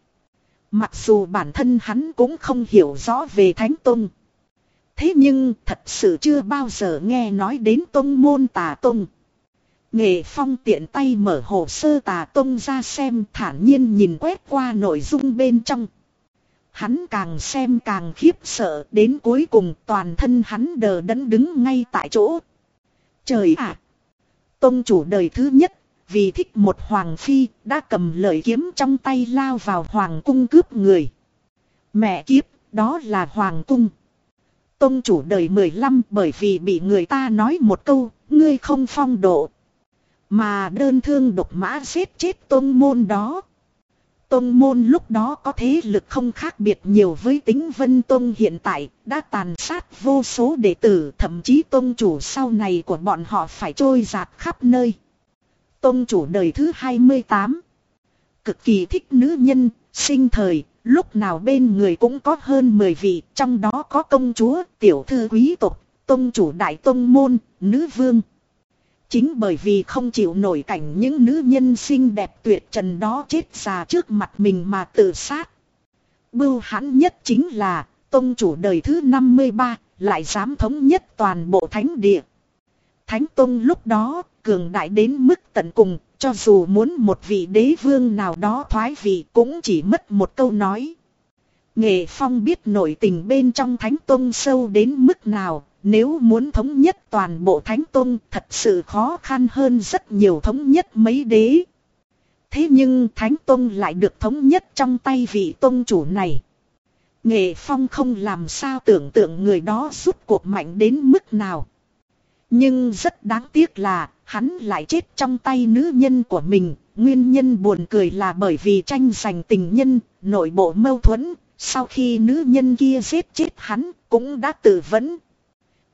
Mặc dù bản thân hắn cũng không hiểu rõ về thánh tôn. Thế nhưng thật sự chưa bao giờ nghe nói đến tôn môn tà tôn. Nghệ phong tiện tay mở hồ sơ tà tôn ra xem thản nhiên nhìn quét qua nội dung bên trong. Hắn càng xem càng khiếp sợ đến cuối cùng toàn thân hắn đờ đẫn đứng ngay tại chỗ. Trời ạ! Tông chủ đời thứ nhất, vì thích một hoàng phi, đã cầm lợi kiếm trong tay lao vào hoàng cung cướp người. Mẹ kiếp, đó là hoàng cung. Tông chủ đời 15 bởi vì bị người ta nói một câu, ngươi không phong độ. Mà đơn thương độc mã giết chết tôn môn đó. Tông môn lúc đó có thế lực không khác biệt nhiều với tính vân tông hiện tại, đã tàn sát vô số đệ tử, thậm chí tông chủ sau này của bọn họ phải trôi giạt khắp nơi. Tông chủ đời thứ 28 Cực kỳ thích nữ nhân, sinh thời, lúc nào bên người cũng có hơn 10 vị, trong đó có công chúa, tiểu thư quý tộc, tông chủ đại tông môn, nữ vương. Chính bởi vì không chịu nổi cảnh những nữ nhân xinh đẹp tuyệt trần đó chết già trước mặt mình mà tự sát. Bưu hãn nhất chính là Tông chủ đời thứ 53, lại dám thống nhất toàn bộ thánh địa. Thánh Tông lúc đó, cường đại đến mức tận cùng, cho dù muốn một vị đế vương nào đó thoái vị cũng chỉ mất một câu nói. Nghệ Phong biết nội tình bên trong Thánh Tông sâu đến mức nào, nếu muốn thống nhất toàn bộ Thánh Tông thật sự khó khăn hơn rất nhiều thống nhất mấy đế. Thế nhưng Thánh Tông lại được thống nhất trong tay vị Tông chủ này. Nghệ Phong không làm sao tưởng tượng người đó rút cuộc mạnh đến mức nào. Nhưng rất đáng tiếc là hắn lại chết trong tay nữ nhân của mình. Nguyên nhân buồn cười là bởi vì tranh giành tình nhân, nội bộ mâu thuẫn. Sau khi nữ nhân kia giết chết hắn cũng đã tự vấn.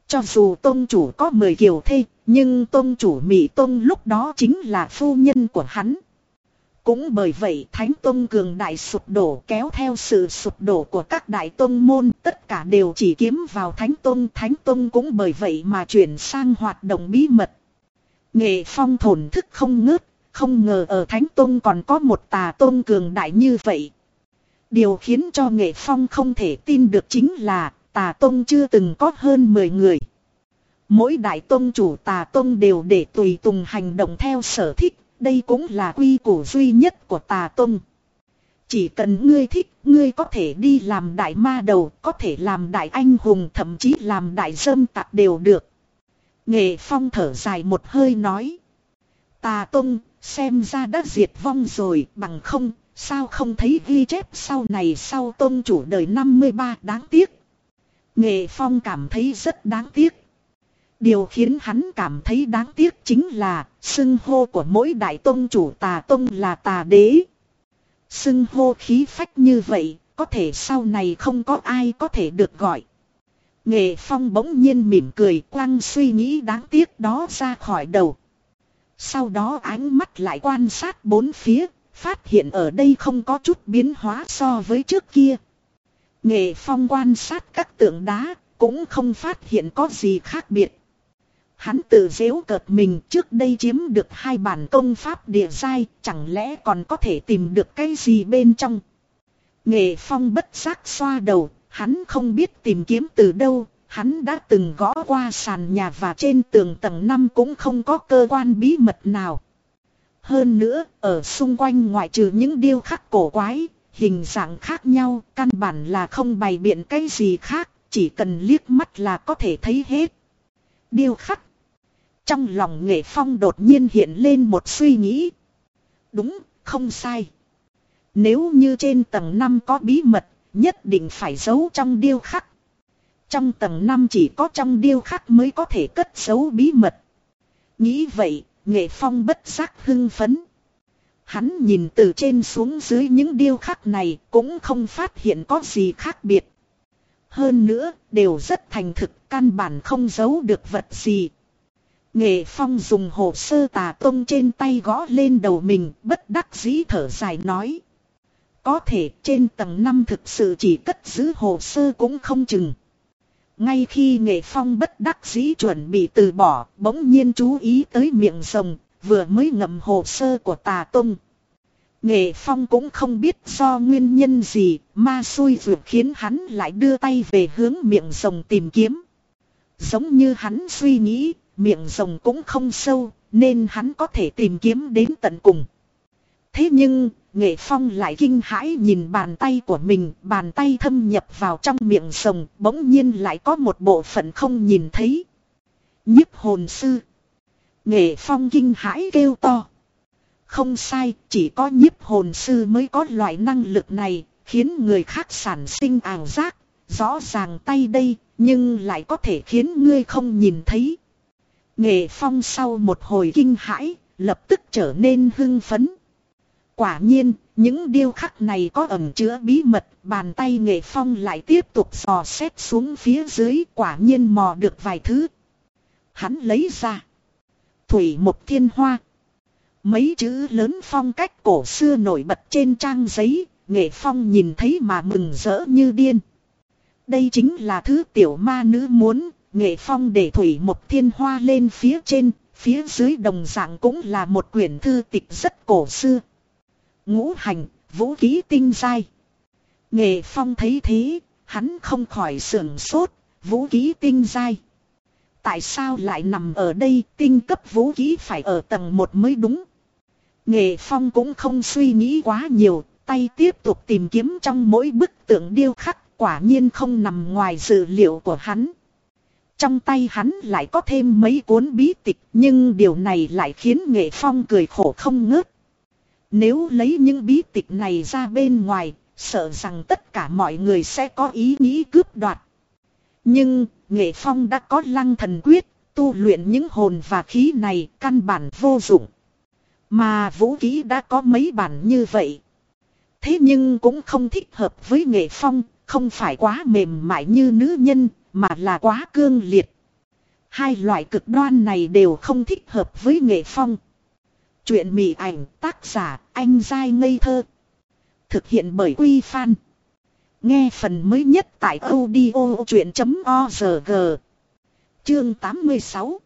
Cho dù tôn chủ có 10 kiều thê, nhưng tôn chủ Mỹ Tôn lúc đó chính là phu nhân của hắn. Cũng bởi vậy Thánh Tông cường đại sụp đổ kéo theo sự sụp đổ của các đại tông môn tất cả đều chỉ kiếm vào Thánh Tông. Thánh Tông cũng bởi vậy mà chuyển sang hoạt động bí mật. Nghệ phong thổn thức không ngớt, không ngờ ở Thánh Tông còn có một tà tôn cường đại như vậy. Điều khiến cho Nghệ phong không thể tin được chính là tà tôn chưa từng có hơn 10 người. Mỗi đại tôn chủ tà tôn đều để tùy tùng hành động theo sở thích đây cũng là quy củ duy nhất của tà tông. Chỉ cần ngươi thích, ngươi có thể đi làm đại ma đầu, có thể làm đại anh hùng, thậm chí làm đại dâm tặc đều được. Nghệ phong thở dài một hơi nói. Tà tông, xem ra đã diệt vong rồi, bằng không, sao không thấy ghi chép sau này sau tôn chủ đời 53 đáng tiếc. Nghệ phong cảm thấy rất đáng tiếc. Điều khiến hắn cảm thấy đáng tiếc chính là xưng hô của mỗi đại tôn chủ tà tôn là tà đế. Xưng hô khí phách như vậy, có thể sau này không có ai có thể được gọi. Nghệ Phong bỗng nhiên mỉm cười quăng suy nghĩ đáng tiếc đó ra khỏi đầu. Sau đó ánh mắt lại quan sát bốn phía, phát hiện ở đây không có chút biến hóa so với trước kia. Nghệ Phong quan sát các tượng đá, cũng không phát hiện có gì khác biệt. Hắn tự dễu cợt mình trước đây chiếm được hai bản công pháp địa giai, chẳng lẽ còn có thể tìm được cái gì bên trong. Nghệ phong bất giác xoa đầu, hắn không biết tìm kiếm từ đâu, hắn đã từng gõ qua sàn nhà và trên tường tầng 5 cũng không có cơ quan bí mật nào. Hơn nữa, ở xung quanh ngoại trừ những điêu khắc cổ quái, hình dạng khác nhau, căn bản là không bày biện cái gì khác, chỉ cần liếc mắt là có thể thấy hết. Điêu khắc trong lòng nghệ phong đột nhiên hiện lên một suy nghĩ. Đúng, không sai. Nếu như trên tầng 5 có bí mật, nhất định phải giấu trong điêu khắc. Trong tầng 5 chỉ có trong điêu khắc mới có thể cất giấu bí mật. Nghĩ vậy, nghệ phong bất giác hưng phấn. Hắn nhìn từ trên xuống dưới những điêu khắc này cũng không phát hiện có gì khác biệt. Hơn nữa, đều rất thành thực, căn bản không giấu được vật gì, Nghệ Phong dùng hồ sơ tà tông trên tay gõ lên đầu mình, bất đắc dĩ thở dài nói. Có thể trên tầng 5 thực sự chỉ cất giữ hồ sơ cũng không chừng. Ngay khi Nghệ Phong bất đắc dĩ chuẩn bị từ bỏ, bỗng nhiên chú ý tới miệng rồng, vừa mới ngậm hồ sơ của tà tông. Nghệ Phong cũng không biết do nguyên nhân gì, ma xui vượt khiến hắn lại đưa tay về hướng miệng rồng tìm kiếm. Giống như hắn suy nghĩ, miệng rồng cũng không sâu, nên hắn có thể tìm kiếm đến tận cùng. Thế nhưng, Nghệ Phong lại kinh hãi nhìn bàn tay của mình, bàn tay thâm nhập vào trong miệng sồng, bỗng nhiên lại có một bộ phận không nhìn thấy. nhiếp hồn sư. Nghệ Phong kinh hãi kêu to. Không sai, chỉ có nhiếp hồn sư mới có loại năng lực này, khiến người khác sản sinh ảo giác. Rõ ràng tay đây, nhưng lại có thể khiến ngươi không nhìn thấy. Nghệ Phong sau một hồi kinh hãi, lập tức trở nên hưng phấn. Quả nhiên, những điêu khắc này có ẩn chứa bí mật, bàn tay Nghệ Phong lại tiếp tục dò xét xuống phía dưới, quả nhiên mò được vài thứ. Hắn lấy ra. Thủy một thiên hoa. Mấy chữ lớn phong cách cổ xưa nổi bật trên trang giấy, Nghệ Phong nhìn thấy mà mừng rỡ như điên. Đây chính là thứ tiểu ma nữ muốn, Nghệ Phong để thủy một thiên hoa lên phía trên, phía dưới đồng dạng cũng là một quyển thư tịch rất cổ xưa. Ngũ hành, vũ khí tinh dai. Nghệ Phong thấy thế, hắn không khỏi sưởng sốt, vũ khí tinh dai. Tại sao lại nằm ở đây tinh cấp vũ khí phải ở tầng 1 mới đúng. Nghệ Phong cũng không suy nghĩ quá nhiều, tay tiếp tục tìm kiếm trong mỗi bức tượng điêu khắc quả nhiên không nằm ngoài dự liệu của hắn. Trong tay hắn lại có thêm mấy cuốn bí tịch nhưng điều này lại khiến Nghệ Phong cười khổ không ngớt. Nếu lấy những bí tịch này ra bên ngoài, sợ rằng tất cả mọi người sẽ có ý nghĩ cướp đoạt. Nhưng, Nghệ Phong đã có lăng thần quyết, tu luyện những hồn và khí này căn bản vô dụng. Mà vũ khí đã có mấy bản như vậy. Thế nhưng cũng không thích hợp với Nghệ Phong, không phải quá mềm mại như nữ nhân, mà là quá cương liệt. Hai loại cực đoan này đều không thích hợp với Nghệ Phong. Chuyện mị ảnh tác giả anh dai ngây thơ. Thực hiện bởi Quy Phan. Nghe phần mới nhất tại audio chuyện.org. Chương 86.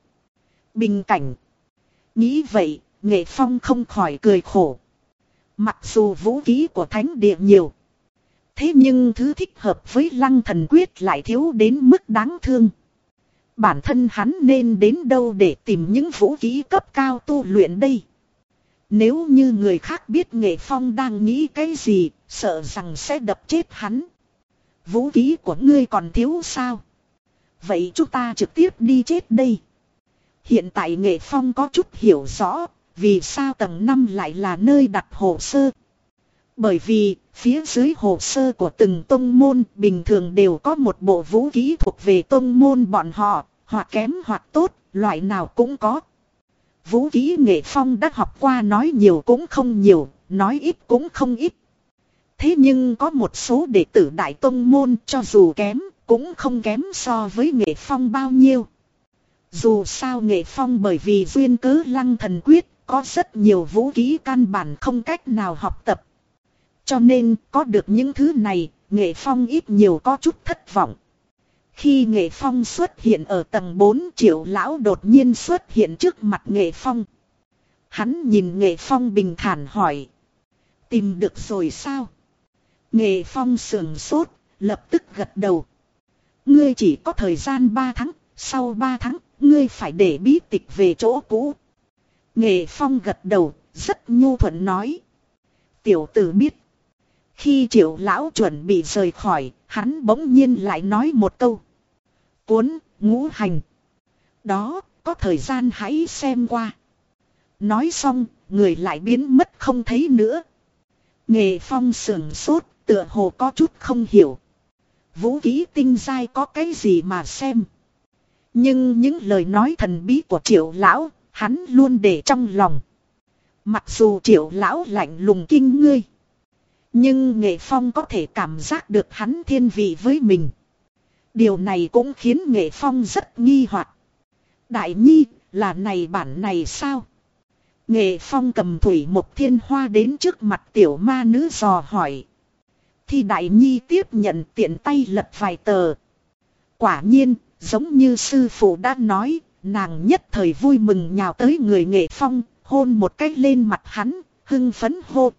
Bình cảnh. Nghĩ vậy, Nghệ Phong không khỏi cười khổ. Mặc dù vũ khí của thánh địa nhiều. Thế nhưng thứ thích hợp với lăng thần quyết lại thiếu đến mức đáng thương. Bản thân hắn nên đến đâu để tìm những vũ khí cấp cao tu luyện đây. Nếu như người khác biết nghệ phong đang nghĩ cái gì, sợ rằng sẽ đập chết hắn. Vũ khí của ngươi còn thiếu sao? Vậy chúng ta trực tiếp đi chết đây. Hiện tại nghệ phong có chút hiểu rõ, vì sao tầng 5 lại là nơi đặt hồ sơ. Bởi vì, phía dưới hồ sơ của từng tông môn bình thường đều có một bộ vũ khí thuộc về tông môn bọn họ, hoặc kém hoặc tốt, loại nào cũng có. Vũ khí nghệ phong đã học qua nói nhiều cũng không nhiều, nói ít cũng không ít. Thế nhưng có một số đệ tử đại tông môn cho dù kém, cũng không kém so với nghệ phong bao nhiêu. Dù sao nghệ phong bởi vì duyên cớ lăng thần quyết, có rất nhiều vũ khí căn bản không cách nào học tập. Cho nên có được những thứ này, nghệ phong ít nhiều có chút thất vọng. Khi nghệ phong xuất hiện ở tầng 4 triệu lão đột nhiên xuất hiện trước mặt nghệ phong. Hắn nhìn nghệ phong bình thản hỏi. Tìm được rồi sao? Nghệ phong sườn sốt, lập tức gật đầu. Ngươi chỉ có thời gian 3 tháng, sau 3 tháng, ngươi phải để bí tịch về chỗ cũ. Nghệ phong gật đầu, rất nhu thuận nói. Tiểu tử biết. Khi triệu lão chuẩn bị rời khỏi, hắn bỗng nhiên lại nói một câu. Cuốn, ngũ hành. Đó, có thời gian hãy xem qua. Nói xong, người lại biến mất không thấy nữa. Nghề phong sườn sốt, tựa hồ có chút không hiểu. Vũ khí tinh dai có cái gì mà xem. Nhưng những lời nói thần bí của triệu lão, hắn luôn để trong lòng. Mặc dù triệu lão lạnh lùng kinh ngươi. Nhưng nghệ phong có thể cảm giác được hắn thiên vị với mình. Điều này cũng khiến nghệ phong rất nghi hoặc. Đại nhi, là này bản này sao? Nghệ phong cầm thủy một thiên hoa đến trước mặt tiểu ma nữ dò hỏi. Thì đại nhi tiếp nhận tiện tay lật vài tờ. Quả nhiên, giống như sư phụ đã nói, nàng nhất thời vui mừng nhào tới người nghệ phong, hôn một cái lên mặt hắn, hưng phấn hô.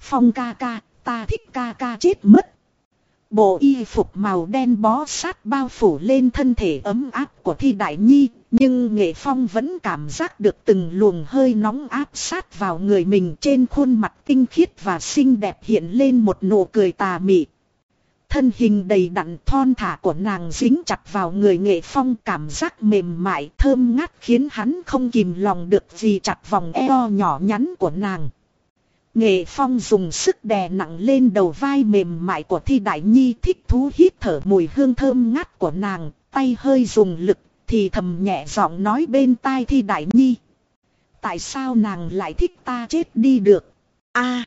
Phong ca ca, ta thích ca ca chết mất. Bộ y phục màu đen bó sát bao phủ lên thân thể ấm áp của thi đại nhi, nhưng nghệ phong vẫn cảm giác được từng luồng hơi nóng áp sát vào người mình trên khuôn mặt tinh khiết và xinh đẹp hiện lên một nụ cười tà mị. Thân hình đầy đặn thon thả của nàng dính chặt vào người nghệ phong cảm giác mềm mại thơm ngát khiến hắn không kìm lòng được gì chặt vòng eo nhỏ nhắn của nàng. Nghệ phong dùng sức đè nặng lên đầu vai mềm mại của thi đại nhi thích thú hít thở mùi hương thơm ngát của nàng, tay hơi dùng lực thì thầm nhẹ giọng nói bên tai thi đại nhi. Tại sao nàng lại thích ta chết đi được? a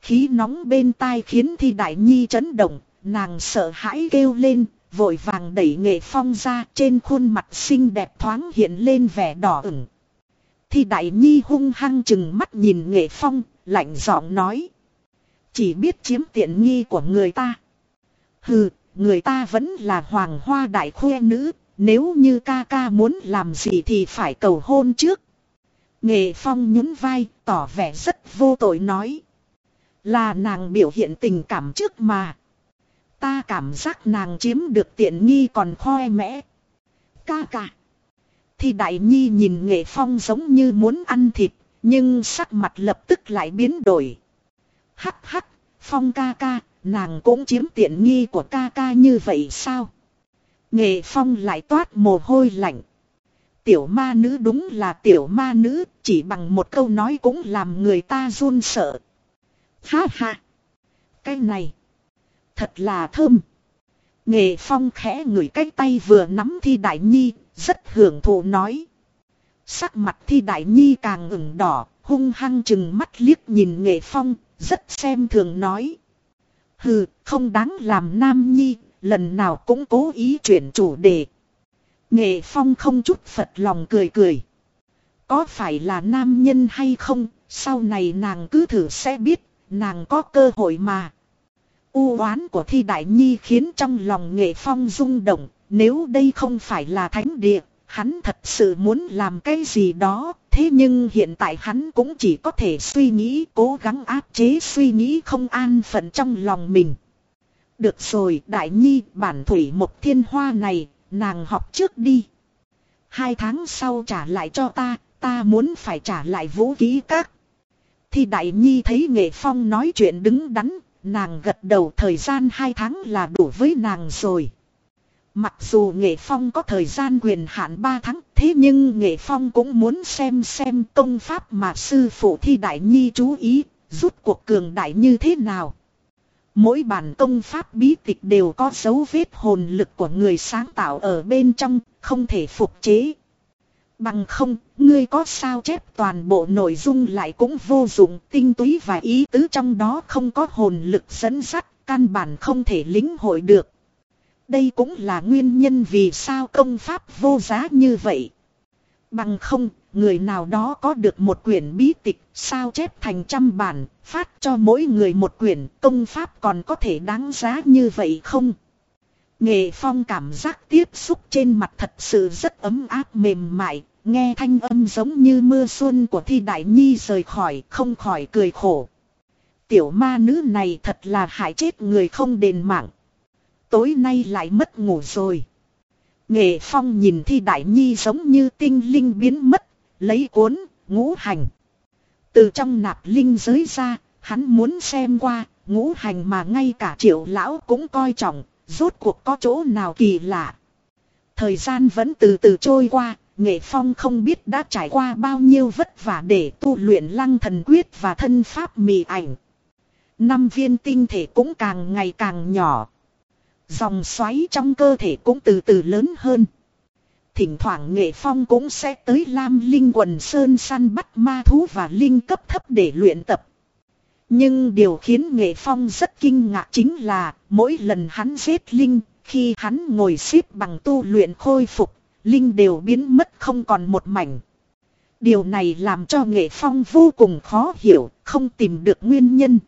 Khí nóng bên tai khiến thi đại nhi chấn động, nàng sợ hãi kêu lên, vội vàng đẩy nghệ phong ra trên khuôn mặt xinh đẹp thoáng hiện lên vẻ đỏ ửng. Thi đại nhi hung hăng chừng mắt nhìn nghệ phong, lạnh giọng nói. Chỉ biết chiếm tiện nghi của người ta. Hừ, người ta vẫn là hoàng hoa đại khuê nữ, nếu như ca ca muốn làm gì thì phải cầu hôn trước. Nghệ phong nhún vai, tỏ vẻ rất vô tội nói. Là nàng biểu hiện tình cảm trước mà. Ta cảm giác nàng chiếm được tiện nghi còn khoe mẽ. Ca ca. Thì đại nhi nhìn nghệ phong giống như muốn ăn thịt, nhưng sắc mặt lập tức lại biến đổi. Hắc hắc, phong ca ca, nàng cũng chiếm tiện nghi của ca ca như vậy sao? Nghệ phong lại toát mồ hôi lạnh. Tiểu ma nữ đúng là tiểu ma nữ, chỉ bằng một câu nói cũng làm người ta run sợ. Ha ha! Cái này! Thật là thơm! Nghệ phong khẽ ngửi cái tay vừa nắm thi đại nhi, rất hưởng thụ nói. Sắc mặt thi đại nhi càng ửng đỏ, hung hăng chừng mắt liếc nhìn nghệ phong, rất xem thường nói. Hừ, không đáng làm nam nhi, lần nào cũng cố ý chuyển chủ đề. Nghệ phong không chút phật lòng cười cười. Có phải là nam nhân hay không, sau này nàng cứ thử sẽ biết, nàng có cơ hội mà. U oán của thi đại nhi khiến trong lòng nghệ phong rung động, nếu đây không phải là thánh địa, hắn thật sự muốn làm cái gì đó, thế nhưng hiện tại hắn cũng chỉ có thể suy nghĩ cố gắng áp chế suy nghĩ không an phận trong lòng mình. Được rồi đại nhi bản thủy một thiên hoa này, nàng học trước đi. Hai tháng sau trả lại cho ta, ta muốn phải trả lại vũ khí các. Thì đại nhi thấy nghệ phong nói chuyện đứng đắn, nàng gật đầu thời gian hai tháng là đủ với nàng rồi. Mặc dù Nghệ Phong có thời gian quyền hạn 3 tháng, thế nhưng Nghệ Phong cũng muốn xem xem công pháp mà sư phụ thi đại nhi chú ý, rút cuộc cường đại như thế nào. Mỗi bản công pháp bí tịch đều có dấu vết hồn lực của người sáng tạo ở bên trong, không thể phục chế. Bằng không, ngươi có sao chép toàn bộ nội dung lại cũng vô dụng, tinh túy và ý tứ trong đó không có hồn lực dẫn dắt, căn bản không thể lĩnh hội được. Đây cũng là nguyên nhân vì sao công pháp vô giá như vậy. Bằng không, người nào đó có được một quyển bí tịch, sao chép thành trăm bản, phát cho mỗi người một quyển, công pháp còn có thể đáng giá như vậy không? Nghệ phong cảm giác tiếp xúc trên mặt thật sự rất ấm áp mềm mại, nghe thanh âm giống như mưa xuân của thi đại nhi rời khỏi, không khỏi cười khổ. Tiểu ma nữ này thật là hại chết người không đền mạng. Tối nay lại mất ngủ rồi. Nghệ phong nhìn thi đại nhi giống như tinh linh biến mất, lấy cuốn, ngũ hành. Từ trong nạp linh giới ra, hắn muốn xem qua, ngũ hành mà ngay cả triệu lão cũng coi trọng, rốt cuộc có chỗ nào kỳ lạ. Thời gian vẫn từ từ trôi qua, nghệ phong không biết đã trải qua bao nhiêu vất vả để tu luyện lăng thần quyết và thân pháp mì ảnh. Năm viên tinh thể cũng càng ngày càng nhỏ. Dòng xoáy trong cơ thể cũng từ từ lớn hơn. Thỉnh thoảng nghệ phong cũng sẽ tới Lam Linh quần sơn săn bắt ma thú và linh cấp thấp để luyện tập. Nhưng điều khiến nghệ phong rất kinh ngạc chính là mỗi lần hắn giết linh, khi hắn ngồi xếp bằng tu luyện khôi phục, linh đều biến mất không còn một mảnh. Điều này làm cho nghệ phong vô cùng khó hiểu, không tìm được nguyên nhân.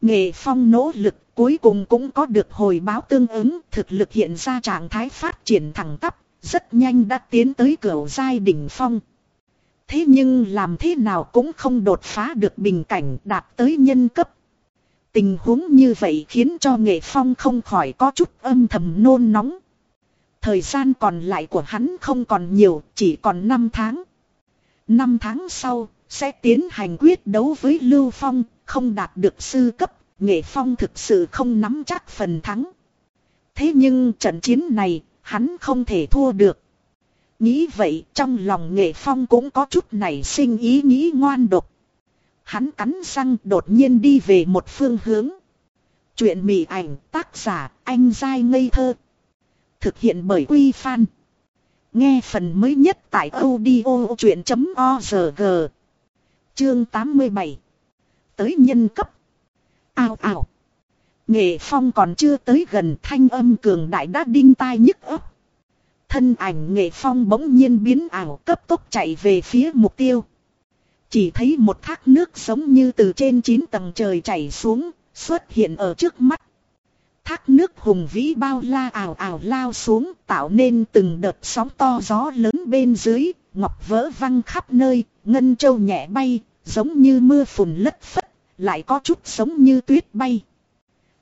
Nghệ phong nỗ lực cuối cùng cũng có được hồi báo tương ứng, thực lực hiện ra trạng thái phát triển thẳng tắp, rất nhanh đã tiến tới cửa giai đỉnh phong. Thế nhưng làm thế nào cũng không đột phá được bình cảnh đạt tới nhân cấp. Tình huống như vậy khiến cho nghệ phong không khỏi có chút âm thầm nôn nóng. Thời gian còn lại của hắn không còn nhiều, chỉ còn 5 tháng. 5 tháng sau, sẽ tiến hành quyết đấu với Lưu Phong, không đạt được sư cấp Nghệ Phong thực sự không nắm chắc phần thắng. Thế nhưng trận chiến này, hắn không thể thua được. Nghĩ vậy trong lòng Nghệ Phong cũng có chút nảy sinh ý nghĩ ngoan độc. Hắn cắn răng đột nhiên đi về một phương hướng. Chuyện mị ảnh tác giả anh dai ngây thơ. Thực hiện bởi Quy Phan. Nghe phần mới nhất tại audio chuyện.org. Chương 87. Tới nhân cấp. Ao ao. Nghệ phong còn chưa tới gần thanh âm cường đại đã đinh tai nhức ấp. Thân ảnh nghệ phong bỗng nhiên biến ảo cấp tốc chạy về phía mục tiêu. Chỉ thấy một thác nước giống như từ trên 9 tầng trời chảy xuống, xuất hiện ở trước mắt. Thác nước hùng vĩ bao la ảo ảo lao xuống tạo nên từng đợt sóng to gió lớn bên dưới, ngọc vỡ văng khắp nơi, ngân châu nhẹ bay, giống như mưa phùn lất phất lại có chút giống như tuyết bay.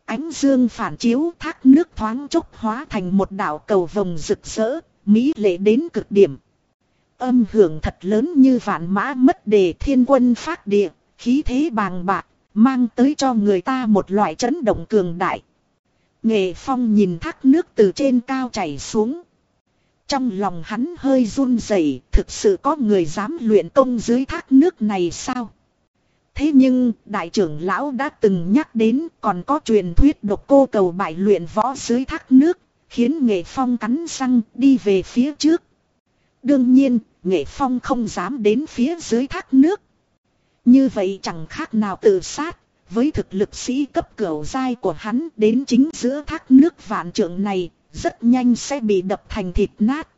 Ánh dương phản chiếu thác nước thoáng chốc hóa thành một đảo cầu vồng rực rỡ, mỹ lệ đến cực điểm. Âm hưởng thật lớn như vạn mã mất đề thiên quân phát địa, khí thế bàng bạc, mang tới cho người ta một loại chấn động cường đại. Nghệ phong nhìn thác nước từ trên cao chảy xuống. Trong lòng hắn hơi run rẩy, thực sự có người dám luyện công dưới thác nước này sao? Thế nhưng, đại trưởng lão đã từng nhắc đến còn có truyền thuyết độc cô cầu bại luyện võ dưới thác nước, khiến nghệ phong cắn răng đi về phía trước. Đương nhiên, nghệ phong không dám đến phía dưới thác nước. Như vậy chẳng khác nào tự sát, với thực lực sĩ cấp cửu dai của hắn đến chính giữa thác nước vạn trượng này, rất nhanh sẽ bị đập thành thịt nát.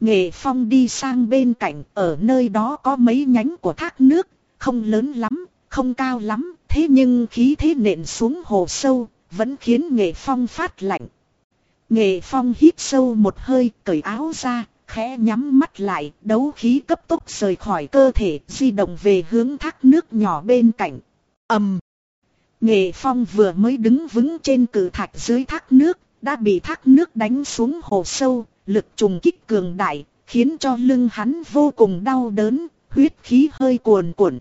Nghệ phong đi sang bên cạnh, ở nơi đó có mấy nhánh của thác nước, không lớn lắm, không cao lắm, thế nhưng khí thế nện xuống hồ sâu, vẫn khiến nghệ phong phát lạnh. Nghệ phong hít sâu một hơi, cởi áo ra, khẽ nhắm mắt lại, đấu khí cấp tốc rời khỏi cơ thể, di động về hướng thác nước nhỏ bên cạnh. ầm, Nghệ phong vừa mới đứng vững trên cử thạch dưới thác nước, đã bị thác nước đánh xuống hồ sâu, lực trùng kích cường đại, khiến cho lưng hắn vô cùng đau đớn, huyết khí hơi cuồn cuộn.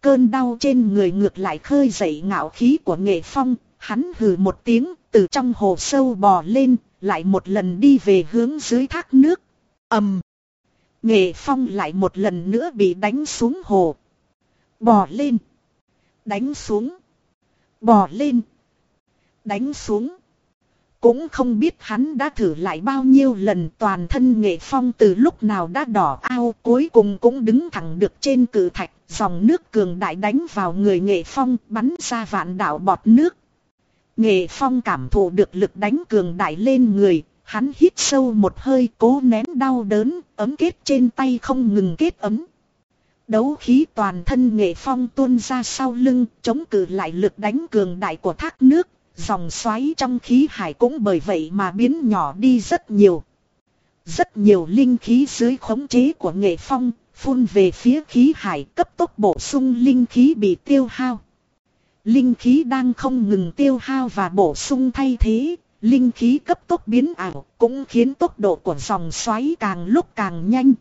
Cơn đau trên người ngược lại khơi dậy ngạo khí của nghệ phong, hắn hừ một tiếng, từ trong hồ sâu bò lên, lại một lần đi về hướng dưới thác nước. ầm, Nghệ phong lại một lần nữa bị đánh xuống hồ. Bò lên. Đánh xuống. Bò lên. Đánh xuống. Cũng không biết hắn đã thử lại bao nhiêu lần toàn thân nghệ phong từ lúc nào đã đỏ ao cuối cùng cũng đứng thẳng được trên cử thạch. Dòng nước cường đại đánh vào người nghệ phong bắn ra vạn đảo bọt nước. Nghệ phong cảm thụ được lực đánh cường đại lên người. Hắn hít sâu một hơi cố nén đau đớn, ấm kết trên tay không ngừng kết ấm. Đấu khí toàn thân nghệ phong tuôn ra sau lưng, chống cự lại lực đánh cường đại của thác nước, Dòng xoáy trong khí hải cũng bởi vậy mà biến nhỏ đi rất nhiều. Rất nhiều linh khí dưới khống chế của nghệ phong, phun về phía khí hải cấp tốc bổ sung linh khí bị tiêu hao. Linh khí đang không ngừng tiêu hao và bổ sung thay thế, linh khí cấp tốc biến ảo cũng khiến tốc độ của dòng xoáy càng lúc càng nhanh.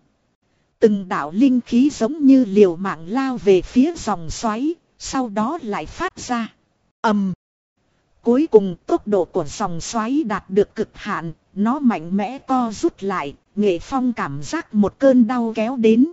Từng đạo linh khí giống như liều mạng lao về phía dòng xoáy, sau đó lại phát ra. ầm Cuối cùng tốc độ của dòng xoáy đạt được cực hạn, nó mạnh mẽ co rút lại, nghệ phong cảm giác một cơn đau kéo đến.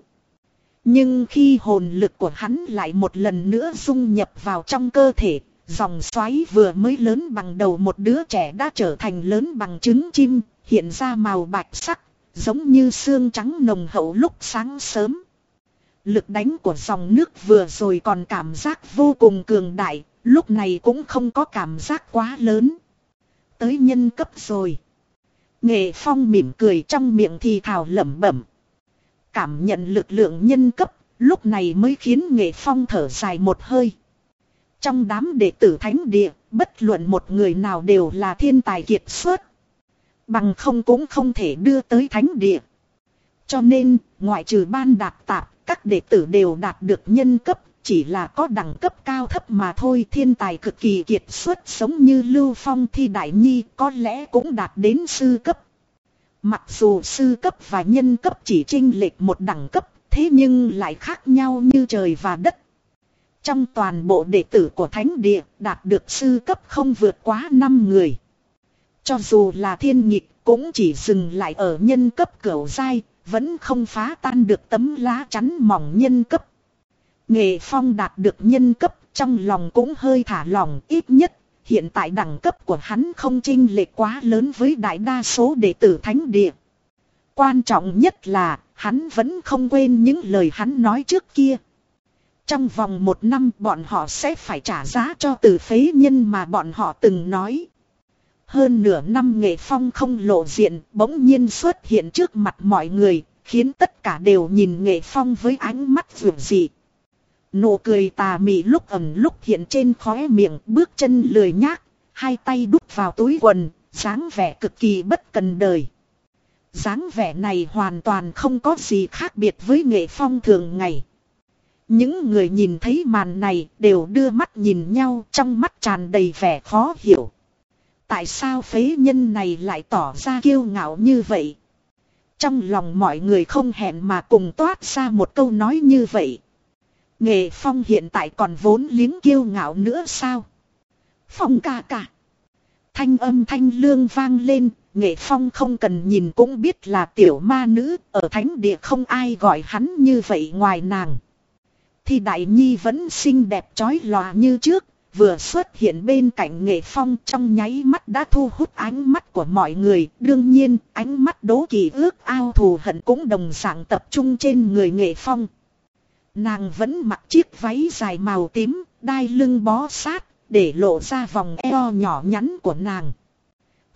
Nhưng khi hồn lực của hắn lại một lần nữa dung nhập vào trong cơ thể, dòng xoáy vừa mới lớn bằng đầu một đứa trẻ đã trở thành lớn bằng trứng chim, hiện ra màu bạch sắc, giống như xương trắng nồng hậu lúc sáng sớm. Lực đánh của dòng nước vừa rồi còn cảm giác vô cùng cường đại, Lúc này cũng không có cảm giác quá lớn. Tới nhân cấp rồi. Nghệ Phong mỉm cười trong miệng thì thào lẩm bẩm. Cảm nhận lực lượng nhân cấp, lúc này mới khiến Nghệ Phong thở dài một hơi. Trong đám đệ tử thánh địa, bất luận một người nào đều là thiên tài kiệt xuất. Bằng không cũng không thể đưa tới thánh địa. Cho nên, ngoại trừ ban đạt tạp, các đệ tử đều đạt được nhân cấp chỉ là có đẳng cấp cao thấp mà thôi thiên tài cực kỳ kiệt xuất sống như Lưu Phong thi đại nhi có lẽ cũng đạt đến sư cấp. Mặc dù sư cấp và nhân cấp chỉ trinh lệch một đẳng cấp thế nhưng lại khác nhau như trời và đất. Trong toàn bộ đệ tử của Thánh Địa đạt được sư cấp không vượt quá 5 người. Cho dù là thiên nhịp cũng chỉ dừng lại ở nhân cấp cửu giai, vẫn không phá tan được tấm lá chắn mỏng nhân cấp. Nghệ Phong đạt được nhân cấp trong lòng cũng hơi thả lòng ít nhất. Hiện tại đẳng cấp của hắn không chênh lệch quá lớn với đại đa số đệ tử thánh địa. Quan trọng nhất là hắn vẫn không quên những lời hắn nói trước kia. Trong vòng một năm bọn họ sẽ phải trả giá cho từ phế nhân mà bọn họ từng nói. Hơn nửa năm nghệ phong không lộ diện bỗng nhiên xuất hiện trước mặt mọi người, khiến tất cả đều nhìn nghệ phong với ánh mắt vượt dị. Nụ cười tà mị lúc ẩm lúc hiện trên khóe miệng bước chân lười nhác, hai tay đút vào túi quần, dáng vẻ cực kỳ bất cần đời. dáng vẻ này hoàn toàn không có gì khác biệt với nghệ phong thường ngày. Những người nhìn thấy màn này đều đưa mắt nhìn nhau trong mắt tràn đầy vẻ khó hiểu. Tại sao phế nhân này lại tỏ ra kiêu ngạo như vậy? Trong lòng mọi người không hẹn mà cùng toát ra một câu nói như vậy. Nghệ Phong hiện tại còn vốn liếng kiêu ngạo nữa sao? Phong ca ca. Thanh âm thanh lương vang lên, Nghệ Phong không cần nhìn cũng biết là tiểu ma nữ, ở thánh địa không ai gọi hắn như vậy ngoài nàng. Thì Đại Nhi vẫn xinh đẹp chói lòa như trước, vừa xuất hiện bên cạnh Nghệ Phong trong nháy mắt đã thu hút ánh mắt của mọi người. Đương nhiên, ánh mắt đố kỳ ước ao thù hận cũng đồng dạng tập trung trên người Nghệ Phong. Nàng vẫn mặc chiếc váy dài màu tím, đai lưng bó sát, để lộ ra vòng eo nhỏ nhắn của nàng.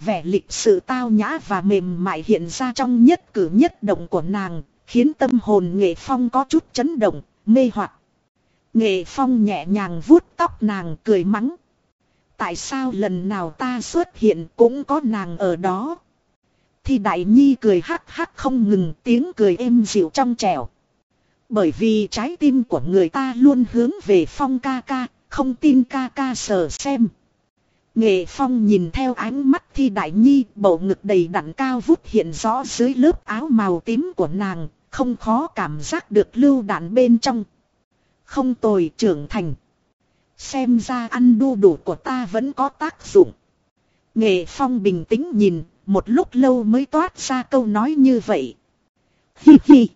Vẻ lịch sự tao nhã và mềm mại hiện ra trong nhất cử nhất động của nàng, khiến tâm hồn nghệ phong có chút chấn động, mê hoặc. Nghệ phong nhẹ nhàng vuốt tóc nàng cười mắng. Tại sao lần nào ta xuất hiện cũng có nàng ở đó? Thì đại nhi cười hắc hắc không ngừng tiếng cười êm dịu trong trẻo. Bởi vì trái tim của người ta luôn hướng về phong ca ca, không tin ca ca sờ xem. Nghệ phong nhìn theo ánh mắt thi đại nhi bầu ngực đầy đặn cao vút hiện rõ dưới lớp áo màu tím của nàng, không khó cảm giác được lưu đạn bên trong. Không tồi trưởng thành. Xem ra ăn đu đủ của ta vẫn có tác dụng. Nghệ phong bình tĩnh nhìn, một lúc lâu mới toát ra câu nói như vậy. Hi hi.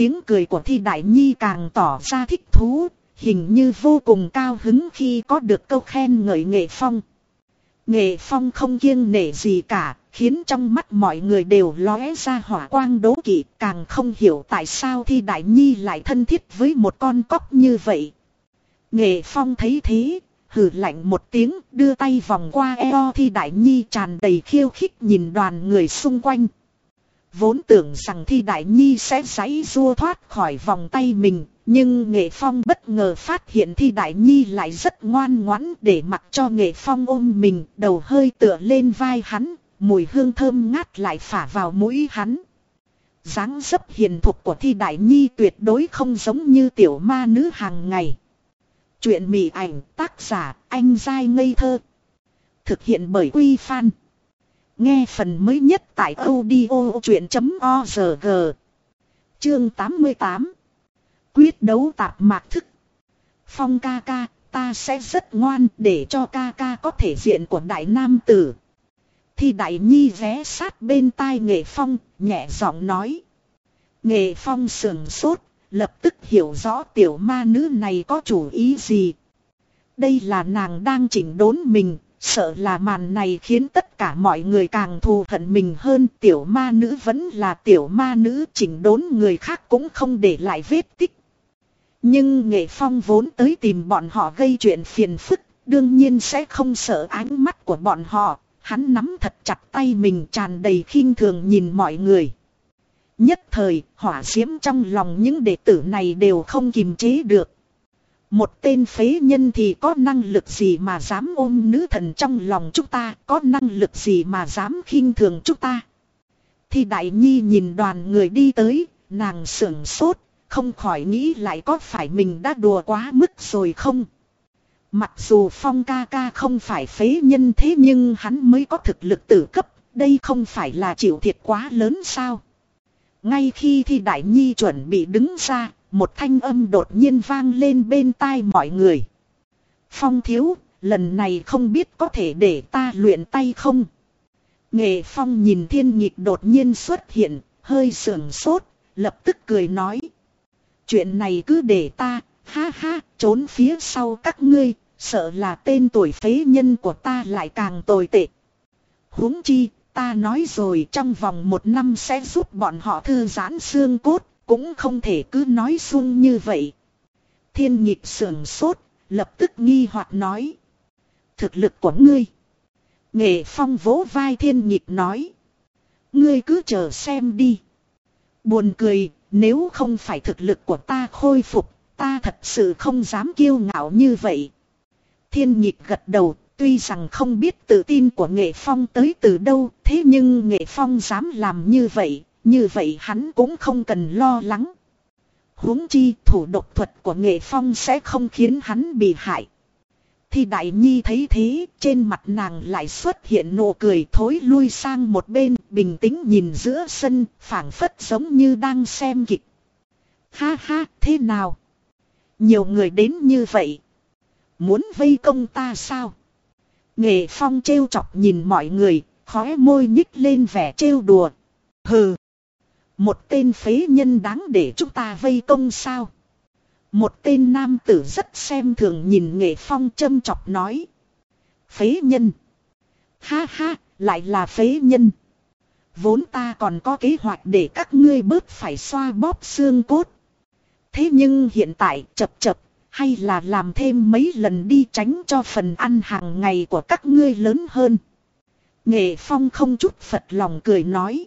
Tiếng cười của thi đại nhi càng tỏ ra thích thú, hình như vô cùng cao hứng khi có được câu khen ngợi nghệ phong. Nghệ phong không kiêng nể gì cả, khiến trong mắt mọi người đều lóe ra hỏa quang đố kỵ, càng không hiểu tại sao thi đại nhi lại thân thiết với một con cóc như vậy. Nghệ phong thấy thế, hử lạnh một tiếng, đưa tay vòng qua eo thi đại nhi tràn đầy khiêu khích nhìn đoàn người xung quanh. Vốn tưởng rằng thi đại nhi sẽ giấy rua thoát khỏi vòng tay mình, nhưng nghệ phong bất ngờ phát hiện thi đại nhi lại rất ngoan ngoãn để mặc cho nghệ phong ôm mình, đầu hơi tựa lên vai hắn, mùi hương thơm ngát lại phả vào mũi hắn. dáng dấp hiền thục của thi đại nhi tuyệt đối không giống như tiểu ma nữ hàng ngày. Chuyện mị ảnh tác giả anh dai ngây thơ. Thực hiện bởi Quy Phan. Nghe phần mới nhất tại audio chuyện.org. Chương 88. Quyết đấu tạp mạc thức. Phong ca ca, ta sẽ rất ngoan để cho ca ca có thể diện của đại nam tử. Thì đại nhi ghé sát bên tai nghệ phong, nhẹ giọng nói. Nghệ phong sườn sốt, lập tức hiểu rõ tiểu ma nữ này có chủ ý gì. Đây là nàng đang chỉnh đốn mình, Sợ là màn này khiến tất cả mọi người càng thù hận mình hơn tiểu ma nữ vẫn là tiểu ma nữ chỉnh đốn người khác cũng không để lại vết tích. Nhưng nghệ phong vốn tới tìm bọn họ gây chuyện phiền phức, đương nhiên sẽ không sợ ánh mắt của bọn họ, hắn nắm thật chặt tay mình tràn đầy khinh thường nhìn mọi người. Nhất thời, hỏa diễm trong lòng những đệ tử này đều không kiềm chế được. Một tên phế nhân thì có năng lực gì mà dám ôm nữ thần trong lòng chúng ta, có năng lực gì mà dám khinh thường chúng ta. Thì đại nhi nhìn đoàn người đi tới, nàng sưởng sốt, không khỏi nghĩ lại có phải mình đã đùa quá mức rồi không. Mặc dù phong ca ca không phải phế nhân thế nhưng hắn mới có thực lực tử cấp, đây không phải là chịu thiệt quá lớn sao. Ngay khi thi đại nhi chuẩn bị đứng ra, một thanh âm đột nhiên vang lên bên tai mọi người. Phong thiếu, lần này không biết có thể để ta luyện tay không? Nghệ phong nhìn thiên nhịp đột nhiên xuất hiện, hơi sưởng sốt, lập tức cười nói. Chuyện này cứ để ta, ha ha, trốn phía sau các ngươi, sợ là tên tuổi phế nhân của ta lại càng tồi tệ. huống chi, ta nói rồi trong vòng một năm sẽ giúp bọn họ thư giãn xương cốt, cũng không thể cứ nói xuông như vậy. Thiên nhịp sườn sốt, lập tức nghi hoặc nói. Thực lực của ngươi. Nghệ phong vỗ vai thiên nhịp nói. Ngươi cứ chờ xem đi. Buồn cười, nếu không phải thực lực của ta khôi phục, ta thật sự không dám kiêu ngạo như vậy. Thiên nhịp gật đầu, tuy rằng không biết tự tin của nghệ phong tới từ đâu, thế nhưng nghệ phong dám làm như vậy, như vậy hắn cũng không cần lo lắng. huống chi thủ độc thuật của nghệ phong sẽ không khiến hắn bị hại. thì Đại Nhi thấy thế, trên mặt nàng lại xuất hiện nụ cười thối lui sang một bên, bình tĩnh nhìn giữa sân, phảng phất giống như đang xem kịch. Ha ha, thế nào? Nhiều người đến như vậy. Muốn vây công ta sao? Nghệ Phong trêu chọc nhìn mọi người, khóe môi nhích lên vẻ trêu đùa. Hừ. Một tên phế nhân đáng để chúng ta vây công sao? Một tên nam tử rất xem thường nhìn nghệ phong châm chọc nói. Phế nhân. Ha ha, lại là phế nhân. Vốn ta còn có kế hoạch để các ngươi bớt phải xoa bóp xương cốt. Thế nhưng hiện tại chập chập, hay là làm thêm mấy lần đi tránh cho phần ăn hàng ngày của các ngươi lớn hơn. Nghệ Phong không chút phật lòng cười nói.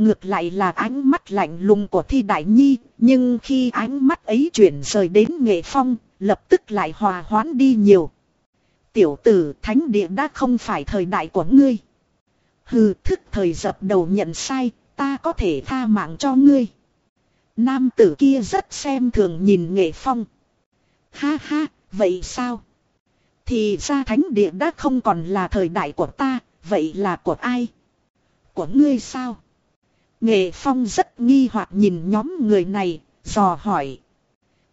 Ngược lại là ánh mắt lạnh lùng của Thi Đại Nhi, nhưng khi ánh mắt ấy chuyển rời đến Nghệ Phong, lập tức lại hòa hoãn đi nhiều. Tiểu tử thánh địa đã không phải thời đại của ngươi. Hừ thức thời dập đầu nhận sai, ta có thể tha mạng cho ngươi. Nam tử kia rất xem thường nhìn Nghệ Phong. Ha ha, vậy sao? Thì ra thánh địa đã không còn là thời đại của ta, vậy là của ai? Của ngươi sao? Nghệ Phong rất nghi hoặc nhìn nhóm người này, dò hỏi.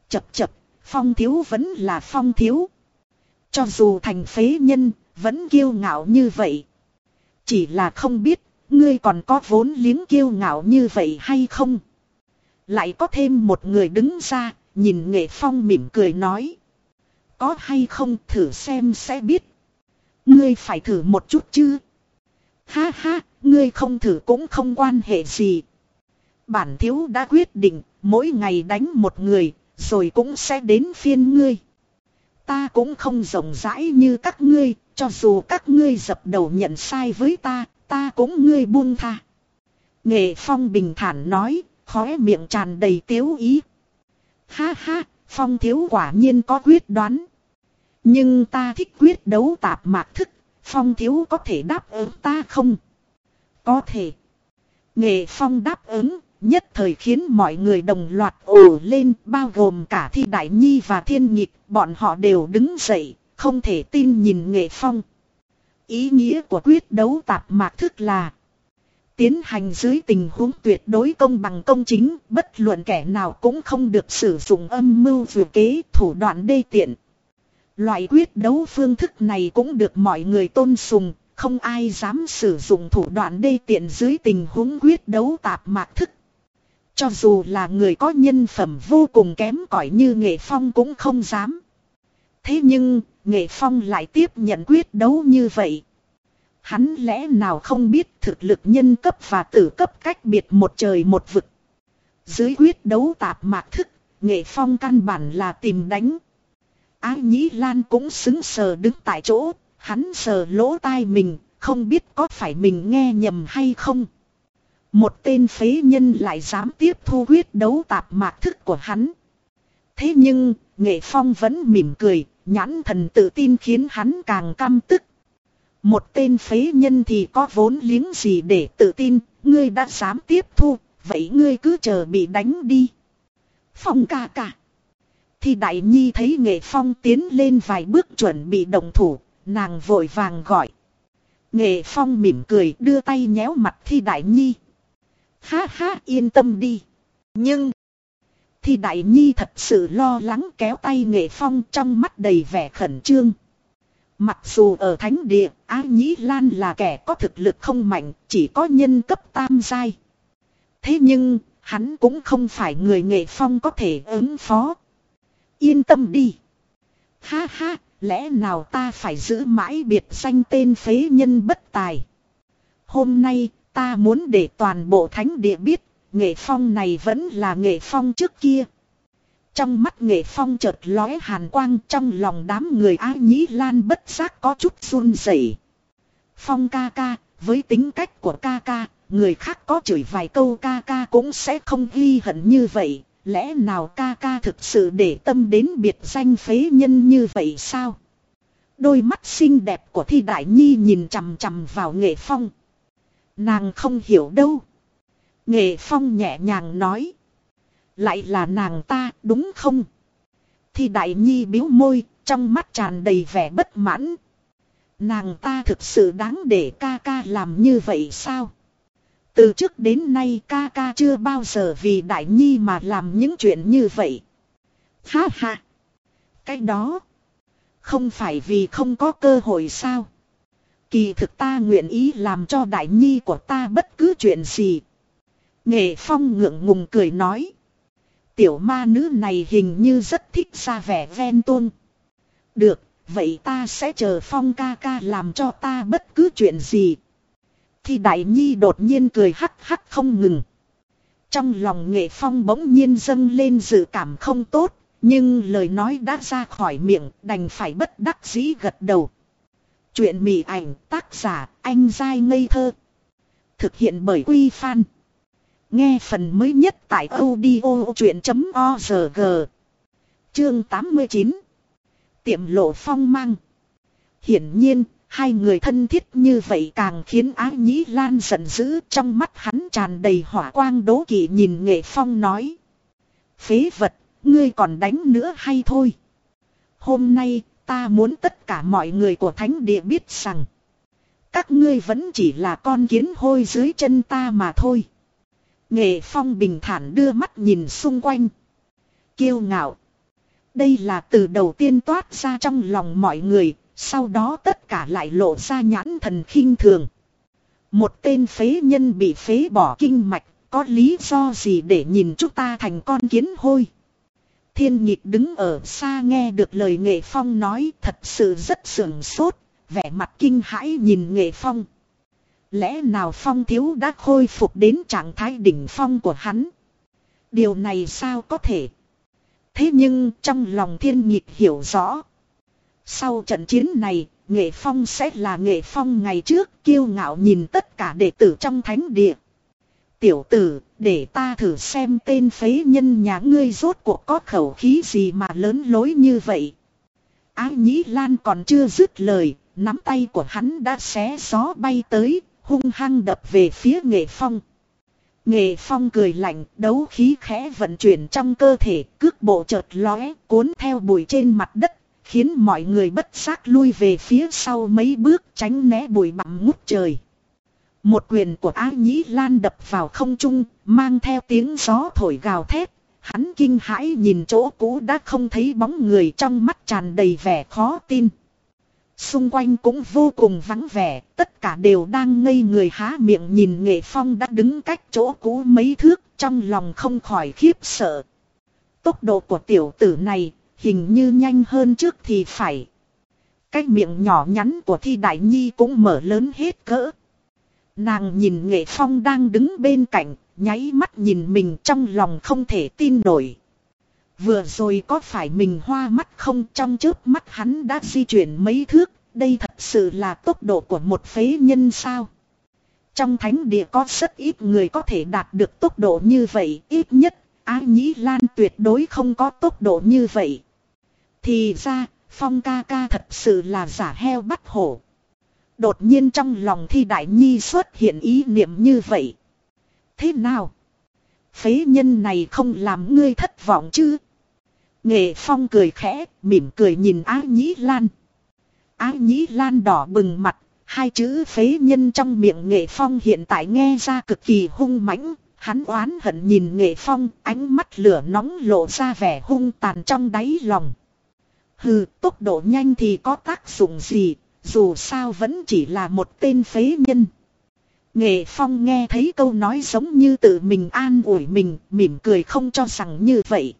Chập chập, Phong thiếu vẫn là Phong thiếu. Cho dù thành phế nhân, vẫn kiêu ngạo như vậy. Chỉ là không biết, ngươi còn có vốn liếng kiêu ngạo như vậy hay không? Lại có thêm một người đứng ra, nhìn Nghệ Phong mỉm cười nói. Có hay không thử xem sẽ biết. Ngươi phải thử một chút chứ. Ha ha, ngươi không thử cũng không quan hệ gì. Bản thiếu đã quyết định, mỗi ngày đánh một người, rồi cũng sẽ đến phiên ngươi. Ta cũng không rộng rãi như các ngươi, cho dù các ngươi dập đầu nhận sai với ta, ta cũng ngươi buông tha. Nghệ Phong bình thản nói, khóe miệng tràn đầy tiếu ý. Ha ha, Phong thiếu quả nhiên có quyết đoán. Nhưng ta thích quyết đấu tạp mạc thức, Phong thiếu có thể đáp ứng ta không? Có thể. Nghệ Phong đáp ứng, nhất thời khiến mọi người đồng loạt ồ lên, bao gồm cả Thi Đại Nhi và Thiên Nhịp, bọn họ đều đứng dậy, không thể tin nhìn Nghệ Phong. Ý nghĩa của quyết đấu tạp mạc thức là Tiến hành dưới tình huống tuyệt đối công bằng công chính, bất luận kẻ nào cũng không được sử dụng âm mưu vừa kế thủ đoạn đê tiện. Loại quyết đấu phương thức này cũng được mọi người tôn sùng, không ai dám sử dụng thủ đoạn đê tiện dưới tình huống quyết đấu tạp mạc thức. Cho dù là người có nhân phẩm vô cùng kém cỏi như Nghệ Phong cũng không dám. Thế nhưng, Nghệ Phong lại tiếp nhận quyết đấu như vậy. Hắn lẽ nào không biết thực lực nhân cấp và tử cấp cách biệt một trời một vực. Dưới quyết đấu tạp mạc thức, Nghệ Phong căn bản là tìm đánh. Ái Nhĩ Lan cũng xứng sờ đứng tại chỗ, hắn sờ lỗ tai mình, không biết có phải mình nghe nhầm hay không. Một tên phế nhân lại dám tiếp thu huyết đấu tạp mạc thức của hắn. Thế nhưng, Nghệ Phong vẫn mỉm cười, nhãn thần tự tin khiến hắn càng căm tức. Một tên phế nhân thì có vốn liếng gì để tự tin, ngươi đã dám tiếp thu, vậy ngươi cứ chờ bị đánh đi. Phong ca ca. Thì đại nhi thấy nghệ phong tiến lên vài bước chuẩn bị động thủ, nàng vội vàng gọi. Nghệ phong mỉm cười đưa tay nhéo mặt thi đại nhi. Ha ha yên tâm đi. Nhưng. Thi đại nhi thật sự lo lắng kéo tay nghệ phong trong mắt đầy vẻ khẩn trương. Mặc dù ở thánh địa, Á Nhĩ Lan là kẻ có thực lực không mạnh, chỉ có nhân cấp tam giai. Thế nhưng, hắn cũng không phải người nghệ phong có thể ứng phó. Yên tâm đi. Ha ha, lẽ nào ta phải giữ mãi biệt danh tên phế nhân bất tài. Hôm nay, ta muốn để toàn bộ thánh địa biết, nghệ phong này vẫn là nghệ phong trước kia. Trong mắt nghệ phong chợt lóe hàn quang trong lòng đám người á nhĩ lan bất giác có chút run rẩy. Phong ca ca, với tính cách của ca ca, người khác có chửi vài câu ca ca cũng sẽ không ghi hận như vậy. Lẽ nào ca ca thực sự để tâm đến biệt danh phế nhân như vậy sao? Đôi mắt xinh đẹp của Thi Đại Nhi nhìn chằm chằm vào nghệ phong. Nàng không hiểu đâu. Nghệ phong nhẹ nhàng nói. Lại là nàng ta đúng không? Thi Đại Nhi biếu môi, trong mắt tràn đầy vẻ bất mãn. Nàng ta thực sự đáng để ca ca làm như vậy sao? Từ trước đến nay ca ca chưa bao giờ vì đại nhi mà làm những chuyện như vậy. Ha ha! Cái đó! Không phải vì không có cơ hội sao? Kỳ thực ta nguyện ý làm cho đại nhi của ta bất cứ chuyện gì. Nghệ phong ngượng ngùng cười nói. Tiểu ma nữ này hình như rất thích ra vẻ ven tuôn. Được, vậy ta sẽ chờ phong ca ca làm cho ta bất cứ chuyện gì. Thì đại nhi đột nhiên cười hắc hắc không ngừng. Trong lòng nghệ phong bỗng nhiên dâng lên dự cảm không tốt, nhưng lời nói đã ra khỏi miệng đành phải bất đắc dĩ gật đầu. Chuyện mị ảnh tác giả anh dai ngây thơ. Thực hiện bởi Quy Phan. Nghe phần mới nhất tại audio chuyện.org. Chương 89. Tiệm lộ phong mang. Hiển nhiên, hai người thân thiết như vậy càng khiến ái nhĩ lan giận dữ trong mắt hắn tràn đầy hỏa quang đố kỵ nhìn nghệ phong nói. Phế vật, ngươi còn đánh nữa hay thôi? Hôm nay, ta muốn tất cả mọi người của thánh địa biết rằng. Các ngươi vẫn chỉ là con kiến hôi dưới chân ta mà thôi. Nghệ phong bình thản đưa mắt nhìn xung quanh. Kiêu ngạo. Đây là từ đầu tiên toát ra trong lòng mọi người, sau đó tất cả lại lộ ra nhãn thần khinh thường. Một tên phế nhân bị phế bỏ kinh mạch, có lý do gì để nhìn chúng ta thành con kiến hôi. Thiên nhịp đứng ở xa nghe được lời nghệ phong nói thật sự rất sưởng sốt, vẻ mặt kinh hãi nhìn nghệ phong. Lẽ nào phong thiếu đã khôi phục đến trạng thái đỉnh phong của hắn? Điều này sao có thể? Thế nhưng trong lòng thiên nhịp hiểu rõ. Sau trận chiến này, nghệ phong sẽ là nghệ phong ngày trước kiêu ngạo nhìn tất cả đệ tử trong thánh địa. Tiểu tử, để ta thử xem tên phế nhân nhà ngươi rốt cuộc có khẩu khí gì mà lớn lối như vậy. Ái nhĩ lan còn chưa dứt lời, nắm tay của hắn đã xé gió bay tới, hung hăng đập về phía nghệ phong. Nghệ phong cười lạnh, đấu khí khẽ vận chuyển trong cơ thể, cước bộ chợt lóe, cuốn theo bụi trên mặt đất, khiến mọi người bất giác lui về phía sau mấy bước tránh né bụi bặm ngút trời. Một quyền của Á Nhĩ Lan đập vào không trung, mang theo tiếng gió thổi gào thét. Hắn kinh hãi nhìn chỗ cũ đã không thấy bóng người trong mắt tràn đầy vẻ khó tin. Xung quanh cũng vô cùng vắng vẻ, tất cả đều đang ngây người há miệng nhìn nghệ phong đã đứng cách chỗ cũ mấy thước, trong lòng không khỏi khiếp sợ. Tốc độ của tiểu tử này, hình như nhanh hơn trước thì phải. Cái miệng nhỏ nhắn của thi đại nhi cũng mở lớn hết cỡ. Nàng nhìn nghệ phong đang đứng bên cạnh, nháy mắt nhìn mình trong lòng không thể tin nổi. Vừa rồi có phải mình hoa mắt không trong trước mắt hắn đã di chuyển mấy thước, đây thật sự là tốc độ của một phế nhân sao. Trong thánh địa có rất ít người có thể đạt được tốc độ như vậy, ít nhất, Ái Nhĩ Lan tuyệt đối không có tốc độ như vậy. Thì ra, Phong ca ca thật sự là giả heo bắt hổ. Đột nhiên trong lòng thi đại nhi xuất hiện ý niệm như vậy. Thế nào? Phế nhân này không làm ngươi thất vọng chứ? Nghệ phong cười khẽ, mỉm cười nhìn Á Nhĩ Lan. Á Nhĩ Lan đỏ bừng mặt, hai chữ phế nhân trong miệng Nghệ phong hiện tại nghe ra cực kỳ hung mãnh. Hắn oán hận nhìn Nghệ phong, ánh mắt lửa nóng lộ ra vẻ hung tàn trong đáy lòng. Hừ, tốc độ nhanh thì có tác dụng gì, dù sao vẫn chỉ là một tên phế nhân. Nghệ Phong nghe thấy câu nói giống như tự mình an ủi mình, mỉm cười không cho rằng như vậy.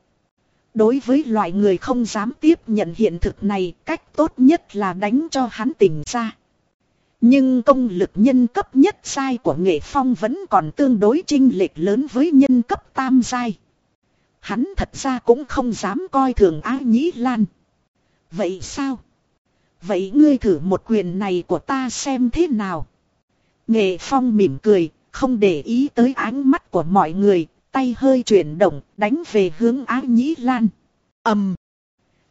Đối với loại người không dám tiếp nhận hiện thực này, cách tốt nhất là đánh cho hắn tỉnh ra. Nhưng công lực nhân cấp nhất sai của Nghệ Phong vẫn còn tương đối trinh lệch lớn với nhân cấp tam sai. Hắn thật ra cũng không dám coi thường ai Nhĩ Lan. Vậy sao? Vậy ngươi thử một quyền này của ta xem thế nào. Nghệ Phong mỉm cười, không để ý tới ánh mắt của mọi người, tay hơi chuyển động, đánh về hướng Á Nhĩ Lan. ầm,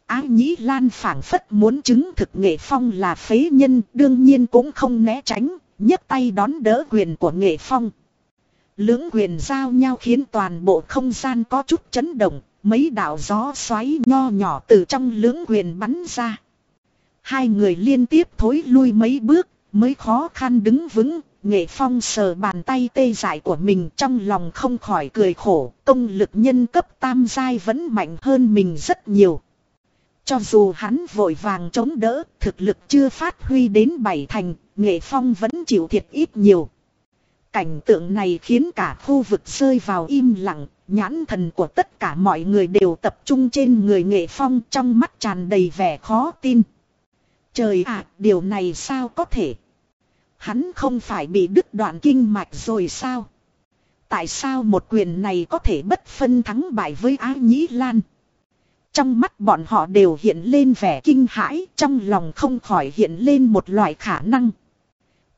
Á Nhĩ Lan phảng phất muốn chứng thực Nghệ Phong là phế nhân, đương nhiên cũng không né tránh, nhấc tay đón đỡ quyền của Nghệ Phong. Lưỡng quyền giao nhau khiến toàn bộ không gian có chút chấn động, mấy đạo gió xoáy nho nhỏ từ trong lưỡng quyền bắn ra. Hai người liên tiếp thối lui mấy bước, mới khó khăn đứng vững, nghệ phong sờ bàn tay tê dại của mình trong lòng không khỏi cười khổ, công lực nhân cấp tam giai vẫn mạnh hơn mình rất nhiều. Cho dù hắn vội vàng chống đỡ, thực lực chưa phát huy đến bảy thành, nghệ phong vẫn chịu thiệt ít nhiều. Cảnh tượng này khiến cả khu vực rơi vào im lặng, nhãn thần của tất cả mọi người đều tập trung trên người nghệ phong trong mắt tràn đầy vẻ khó tin. Trời ạ, điều này sao có thể? Hắn không phải bị đứt đoạn kinh mạch rồi sao? Tại sao một quyền này có thể bất phân thắng bại với Á Nhĩ Lan? Trong mắt bọn họ đều hiện lên vẻ kinh hãi, trong lòng không khỏi hiện lên một loại khả năng.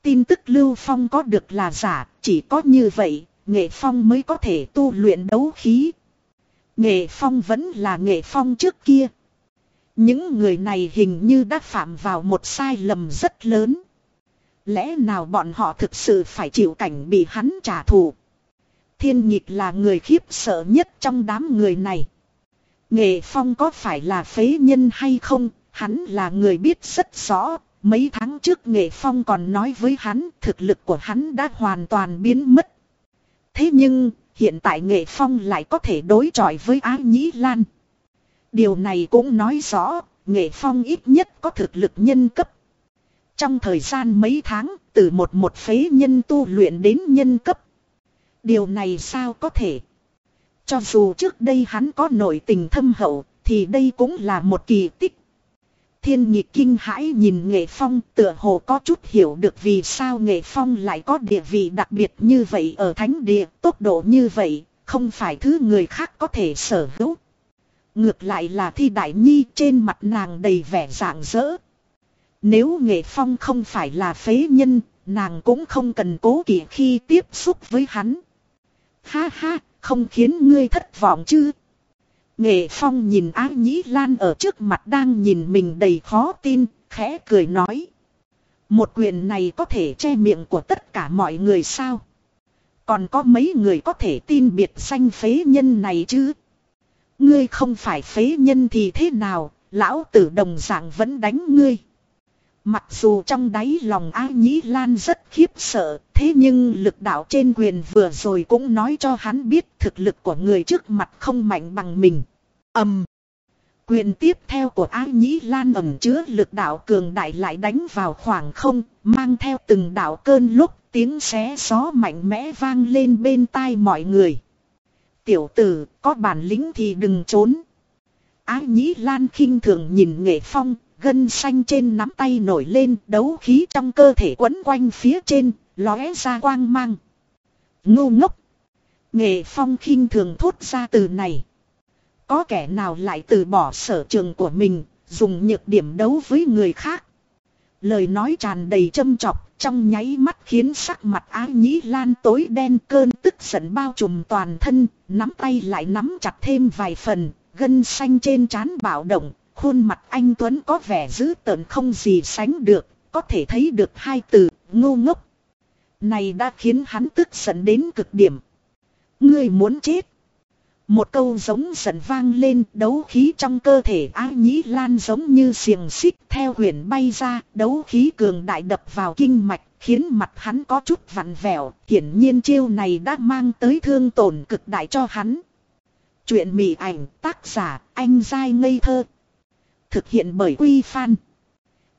Tin tức Lưu Phong có được là giả, chỉ có như vậy, Nghệ Phong mới có thể tu luyện đấu khí. Nghệ Phong vẫn là Nghệ Phong trước kia. Những người này hình như đã phạm vào một sai lầm rất lớn. Lẽ nào bọn họ thực sự phải chịu cảnh bị hắn trả thù? Thiên nhịp là người khiếp sợ nhất trong đám người này. Nghệ Phong có phải là phế nhân hay không? Hắn là người biết rất rõ. Mấy tháng trước Nghệ Phong còn nói với hắn thực lực của hắn đã hoàn toàn biến mất. Thế nhưng, hiện tại Nghệ Phong lại có thể đối chọi với Á Nhĩ Lan. Điều này cũng nói rõ, Nghệ Phong ít nhất có thực lực nhân cấp. Trong thời gian mấy tháng, từ một một phế nhân tu luyện đến nhân cấp. Điều này sao có thể? Cho dù trước đây hắn có nội tình thâm hậu, thì đây cũng là một kỳ tích. Thiên nhị kinh hãi nhìn nghệ phong tựa hồ có chút hiểu được vì sao nghệ phong lại có địa vị đặc biệt như vậy ở thánh địa, tốc độ như vậy, không phải thứ người khác có thể sở hữu. Ngược lại là thi đại nhi trên mặt nàng đầy vẻ rạng rỡ. Nếu nghệ phong không phải là phế nhân, nàng cũng không cần cố kỵ khi tiếp xúc với hắn. Ha ha, không khiến ngươi thất vọng chứ. Nghệ phong nhìn Á nhĩ lan ở trước mặt đang nhìn mình đầy khó tin, khẽ cười nói. Một quyền này có thể che miệng của tất cả mọi người sao? Còn có mấy người có thể tin biệt danh phế nhân này chứ? Ngươi không phải phế nhân thì thế nào, lão tử đồng dạng vẫn đánh ngươi. Mặc dù trong đáy lòng A Nhĩ Lan rất khiếp sợ, thế nhưng lực đạo trên quyền vừa rồi cũng nói cho hắn biết thực lực của người trước mặt không mạnh bằng mình. ầm Quyền tiếp theo của Ái Nhĩ Lan ẩm chứa lực đạo cường đại lại đánh vào khoảng không, mang theo từng đạo cơn lúc tiếng xé gió mạnh mẽ vang lên bên tai mọi người. Tiểu tử, có bản lĩnh thì đừng trốn. Ái Nhĩ Lan khinh thường nhìn nghệ phong, gân xanh trên nắm tay nổi lên, đấu khí trong cơ thể quấn quanh phía trên, lóe ra quang mang. Ngu ngốc! Nghệ phong khinh thường thốt ra từ này. Có kẻ nào lại từ bỏ sở trường của mình, dùng nhược điểm đấu với người khác. Lời nói tràn đầy châm chọc, trong nháy mắt khiến sắc mặt Á Nhĩ Lan tối đen cơn tức giận bao trùm toàn thân, nắm tay lại nắm chặt thêm vài phần, gân xanh trên trán bạo động, Khuôn mặt anh Tuấn có vẻ dữ tợn không gì sánh được, có thể thấy được hai từ, ngu ngốc. Này đã khiến hắn tức giận đến cực điểm. Ngươi muốn chết. Một câu giống giận vang lên, đấu khí trong cơ thể á nhĩ lan giống như xiềng xích theo huyền bay ra, đấu khí cường đại đập vào kinh mạch, khiến mặt hắn có chút vặn vẹo hiển nhiên chiêu này đã mang tới thương tổn cực đại cho hắn. Chuyện mị ảnh, tác giả, anh dai ngây thơ Thực hiện bởi Quy Phan.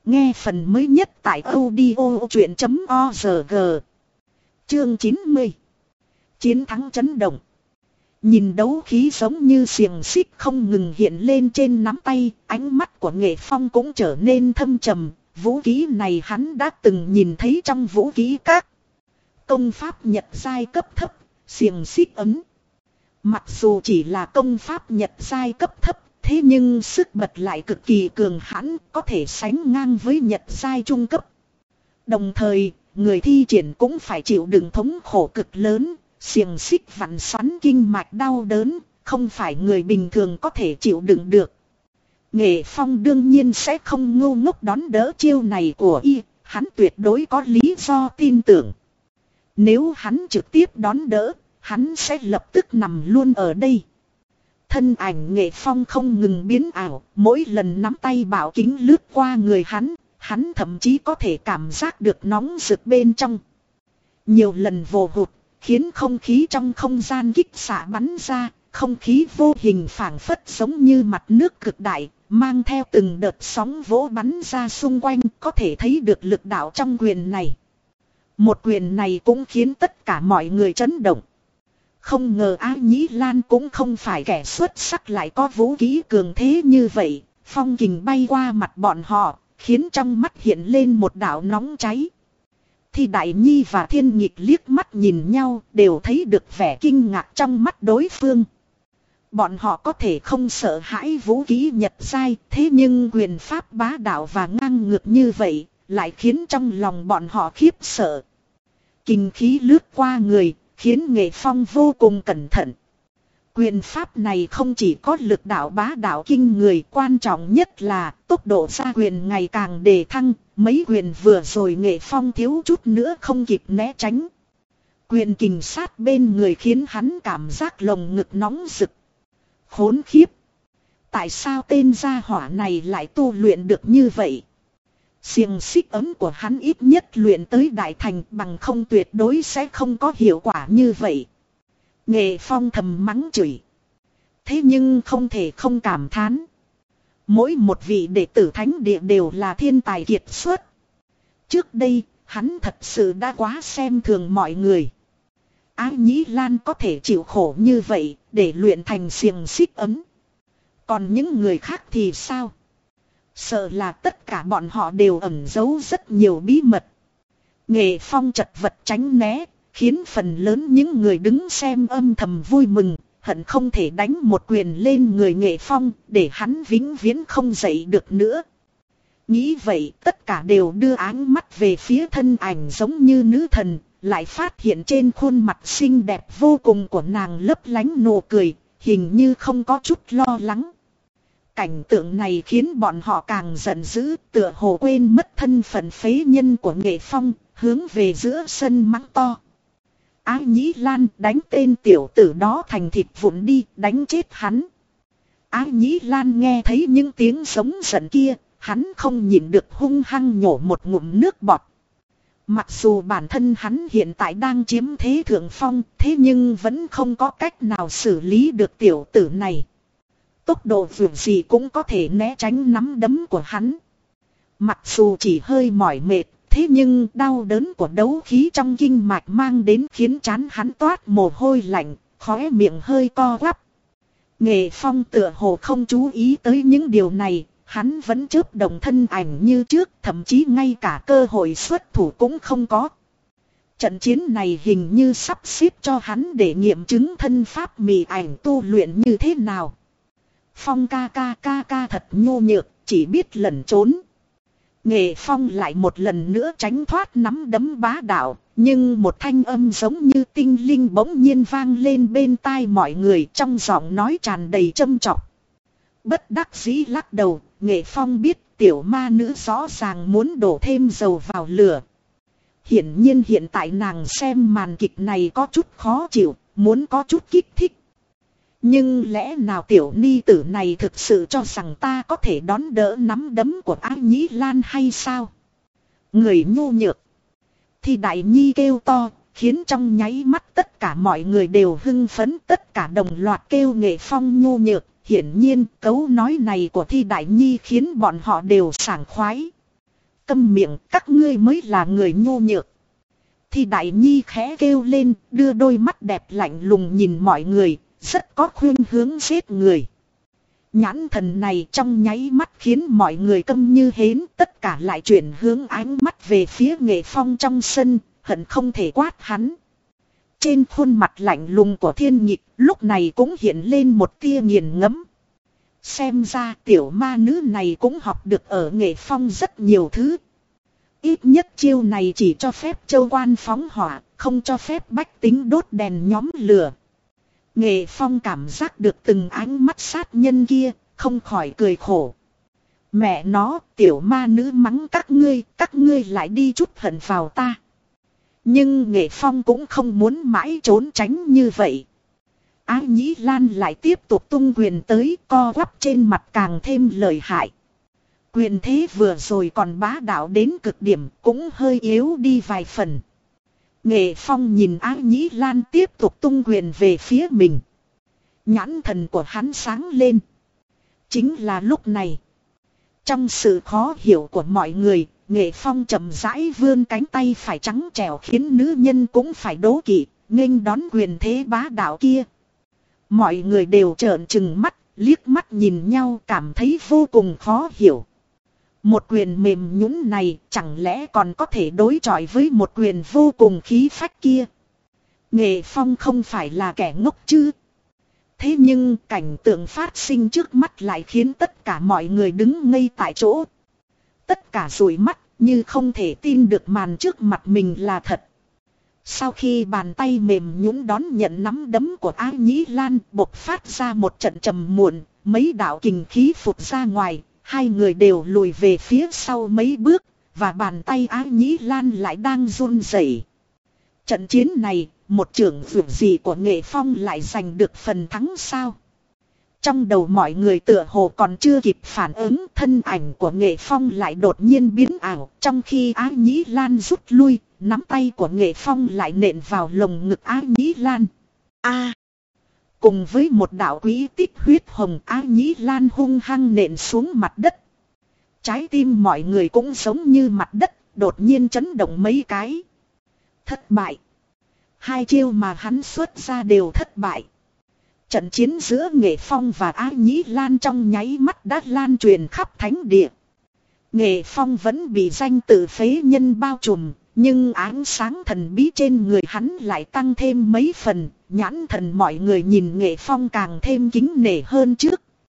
Nghe phần mới nhất tại audio chuyện.org. Chương 90. Chiến thắng chấn động. Nhìn đấu khí giống như xiềng xích không ngừng hiện lên trên nắm tay, ánh mắt của nghệ phong cũng trở nên thâm trầm, vũ khí này hắn đã từng nhìn thấy trong vũ khí các. Công pháp nhật giai cấp thấp, xiềng xích ấm. Mặc dù chỉ là công pháp nhật giai cấp thấp, Thế nhưng sức bật lại cực kỳ cường hãn, có thể sánh ngang với nhật giai trung cấp. Đồng thời, người thi triển cũng phải chịu đựng thống khổ cực lớn, xiềng xích vặn xoắn kinh mạch đau đớn, không phải người bình thường có thể chịu đựng được. Nghệ Phong đương nhiên sẽ không ngu ngốc đón đỡ chiêu này của y, hắn tuyệt đối có lý do tin tưởng. Nếu hắn trực tiếp đón đỡ, hắn sẽ lập tức nằm luôn ở đây. Thân ảnh nghệ phong không ngừng biến ảo, mỗi lần nắm tay bảo kính lướt qua người hắn, hắn thậm chí có thể cảm giác được nóng rực bên trong. Nhiều lần vồ hụt, khiến không khí trong không gian kích xạ bắn ra, không khí vô hình phảng phất giống như mặt nước cực đại, mang theo từng đợt sóng vỗ bắn ra xung quanh, có thể thấy được lực đạo trong quyền này. Một quyền này cũng khiến tất cả mọi người chấn động. Không ngờ Á Nhĩ Lan cũng không phải kẻ xuất sắc lại có vũ khí cường thế như vậy, phong kình bay qua mặt bọn họ, khiến trong mắt hiện lên một đạo nóng cháy. Thì Đại Nhi và Thiên Nhịp liếc mắt nhìn nhau đều thấy được vẻ kinh ngạc trong mắt đối phương. Bọn họ có thể không sợ hãi vũ khí nhật sai, thế nhưng quyền pháp bá đạo và ngang ngược như vậy, lại khiến trong lòng bọn họ khiếp sợ. Kinh khí lướt qua người, khiến nghệ phong vô cùng cẩn thận. Quyền pháp này không chỉ có lực đạo bá đạo kinh người quan trọng nhất là tốc độ ra quyền ngày càng đề thăng, mấy quyền vừa rồi nghệ phong thiếu chút nữa không kịp né tránh. Quyền kình sát bên người khiến hắn cảm giác lồng ngực nóng rực. Khốn khiếp! Tại sao tên gia hỏa này lại tu luyện được như vậy? Xiềng xích ấm của hắn ít nhất luyện tới đại thành bằng không tuyệt đối sẽ không có hiệu quả như vậy. Nghệ phong thầm mắng chửi. Thế nhưng không thể không cảm thán. Mỗi một vị đệ tử thánh địa đều là thiên tài kiệt xuất. Trước đây, hắn thật sự đã quá xem thường mọi người. Ái Nhĩ Lan có thể chịu khổ như vậy, để luyện thành xiềng xích ấm. Còn những người khác thì sao? Sợ là tất cả bọn họ đều ẩn giấu rất nhiều bí mật. Nghệ phong chật vật tránh né, khiến phần lớn những người đứng xem âm thầm vui mừng, hận không thể đánh một quyền lên người nghệ phong, để hắn vĩnh viễn không dậy được nữa. Nghĩ vậy, tất cả đều đưa áng mắt về phía thân ảnh giống như nữ thần, lại phát hiện trên khuôn mặt xinh đẹp vô cùng của nàng lấp lánh nụ cười, hình như không có chút lo lắng. Cảnh tượng này khiến bọn họ càng giận dữ, tựa hồ quên mất thân phận phế nhân của nghệ phong, hướng về giữa sân mắng to. Ái nhĩ lan đánh tên tiểu tử đó thành thịt vụn đi, đánh chết hắn. Ái nhĩ lan nghe thấy những tiếng sống giận kia, hắn không nhìn được hung hăng nhổ một ngụm nước bọt. Mặc dù bản thân hắn hiện tại đang chiếm thế thượng phong, thế nhưng vẫn không có cách nào xử lý được tiểu tử này. Tốc độ vượt gì cũng có thể né tránh nắm đấm của hắn. Mặc dù chỉ hơi mỏi mệt, thế nhưng đau đớn của đấu khí trong kinh mạch mang đến khiến chán hắn toát mồ hôi lạnh, khóe miệng hơi co quắp. Nghệ phong tựa hồ không chú ý tới những điều này, hắn vẫn chớp đồng thân ảnh như trước, thậm chí ngay cả cơ hội xuất thủ cũng không có. Trận chiến này hình như sắp xếp cho hắn để nghiệm chứng thân pháp mì ảnh tu luyện như thế nào. Phong ca ca ca ca thật nhô nhược, chỉ biết lẩn trốn. Nghệ Phong lại một lần nữa tránh thoát nắm đấm bá đạo, nhưng một thanh âm giống như tinh linh bỗng nhiên vang lên bên tai mọi người trong giọng nói tràn đầy châm trọng. Bất đắc dĩ lắc đầu, Nghệ Phong biết tiểu ma nữ rõ ràng muốn đổ thêm dầu vào lửa. Hiển nhiên hiện tại nàng xem màn kịch này có chút khó chịu, muốn có chút kích thích. Nhưng lẽ nào tiểu ni tử này thực sự cho rằng ta có thể đón đỡ nắm đấm của ái nhĩ lan hay sao? Người nhu nhược. Thì đại nhi kêu to, khiến trong nháy mắt tất cả mọi người đều hưng phấn tất cả đồng loạt kêu nghệ phong nhu nhược. Hiển nhiên cấu nói này của thi đại nhi khiến bọn họ đều sảng khoái. Câm miệng các ngươi mới là người nhu nhược. Thì đại nhi khẽ kêu lên đưa đôi mắt đẹp lạnh lùng nhìn mọi người rất có khuyên hướng giết người. Nhãn thần này trong nháy mắt khiến mọi người câm như hến tất cả lại chuyển hướng ánh mắt về phía nghệ phong trong sân, hận không thể quát hắn. Trên khuôn mặt lạnh lùng của thiên nhịp lúc này cũng hiện lên một tia nghiền ngẫm. Xem ra tiểu ma nữ này cũng học được ở nghệ phong rất nhiều thứ. Ít nhất chiêu này chỉ cho phép châu quan phóng hỏa, không cho phép bách tính đốt đèn nhóm lửa. Nghệ Phong cảm giác được từng ánh mắt sát nhân kia, không khỏi cười khổ. Mẹ nó, tiểu ma nữ mắng các ngươi, các ngươi lại đi chút hận vào ta. Nhưng Nghệ Phong cũng không muốn mãi trốn tránh như vậy. Ái Nhĩ Lan lại tiếp tục tung quyền tới co quắp trên mặt càng thêm lợi hại. Quyền thế vừa rồi còn bá đạo đến cực điểm cũng hơi yếu đi vài phần. Nghệ Phong nhìn Ái Nhĩ Lan tiếp tục tung quyền về phía mình. Nhãn thần của hắn sáng lên. Chính là lúc này. Trong sự khó hiểu của mọi người, Nghệ Phong chậm rãi vươn cánh tay phải trắng trẻo khiến nữ nhân cũng phải đố kỵ, nghênh đón quyền thế bá đạo kia. Mọi người đều trợn trừng mắt, liếc mắt nhìn nhau cảm thấy vô cùng khó hiểu. Một quyền mềm nhũng này chẳng lẽ còn có thể đối chọi với một quyền vô cùng khí phách kia. Nghệ Phong không phải là kẻ ngốc chứ. Thế nhưng cảnh tượng phát sinh trước mắt lại khiến tất cả mọi người đứng ngây tại chỗ. Tất cả rủi mắt như không thể tin được màn trước mặt mình là thật. Sau khi bàn tay mềm nhũn đón nhận nắm đấm của Á Nhĩ Lan bộc phát ra một trận trầm muộn, mấy đạo kình khí phụt ra ngoài, hai người đều lùi về phía sau mấy bước, và bàn tay Ái Nhĩ Lan lại đang run rẩy. Trận chiến này, một trưởng vượt gì của nghệ phong lại giành được phần thắng sao? Trong đầu mọi người tựa hồ còn chưa kịp phản ứng thân ảnh của nghệ phong lại đột nhiên biến ảo trong khi Ái Nhĩ Lan rút lui, nắm tay của nghệ phong lại nện vào lồng ngực Ái Nhĩ Lan. A cùng với một đạo quý tích huyết hồng á Nhĩ Lan hung hăng nện xuống mặt đất. Trái tim mọi người cũng giống như mặt đất, đột nhiên chấn động mấy cái. Thất bại. Hai chiêu mà hắn xuất ra đều thất bại. Trận chiến giữa Nghệ Phong và Á Nhĩ Lan trong nháy mắt đã lan truyền khắp thánh địa. Nghệ Phong vẫn bị danh tự phế nhân bao trùm, nhưng ánh sáng thần bí trên người hắn lại tăng thêm mấy phần, nhãn thần mọi người nhìn Nghệ Phong càng thêm kính nể hơn trước.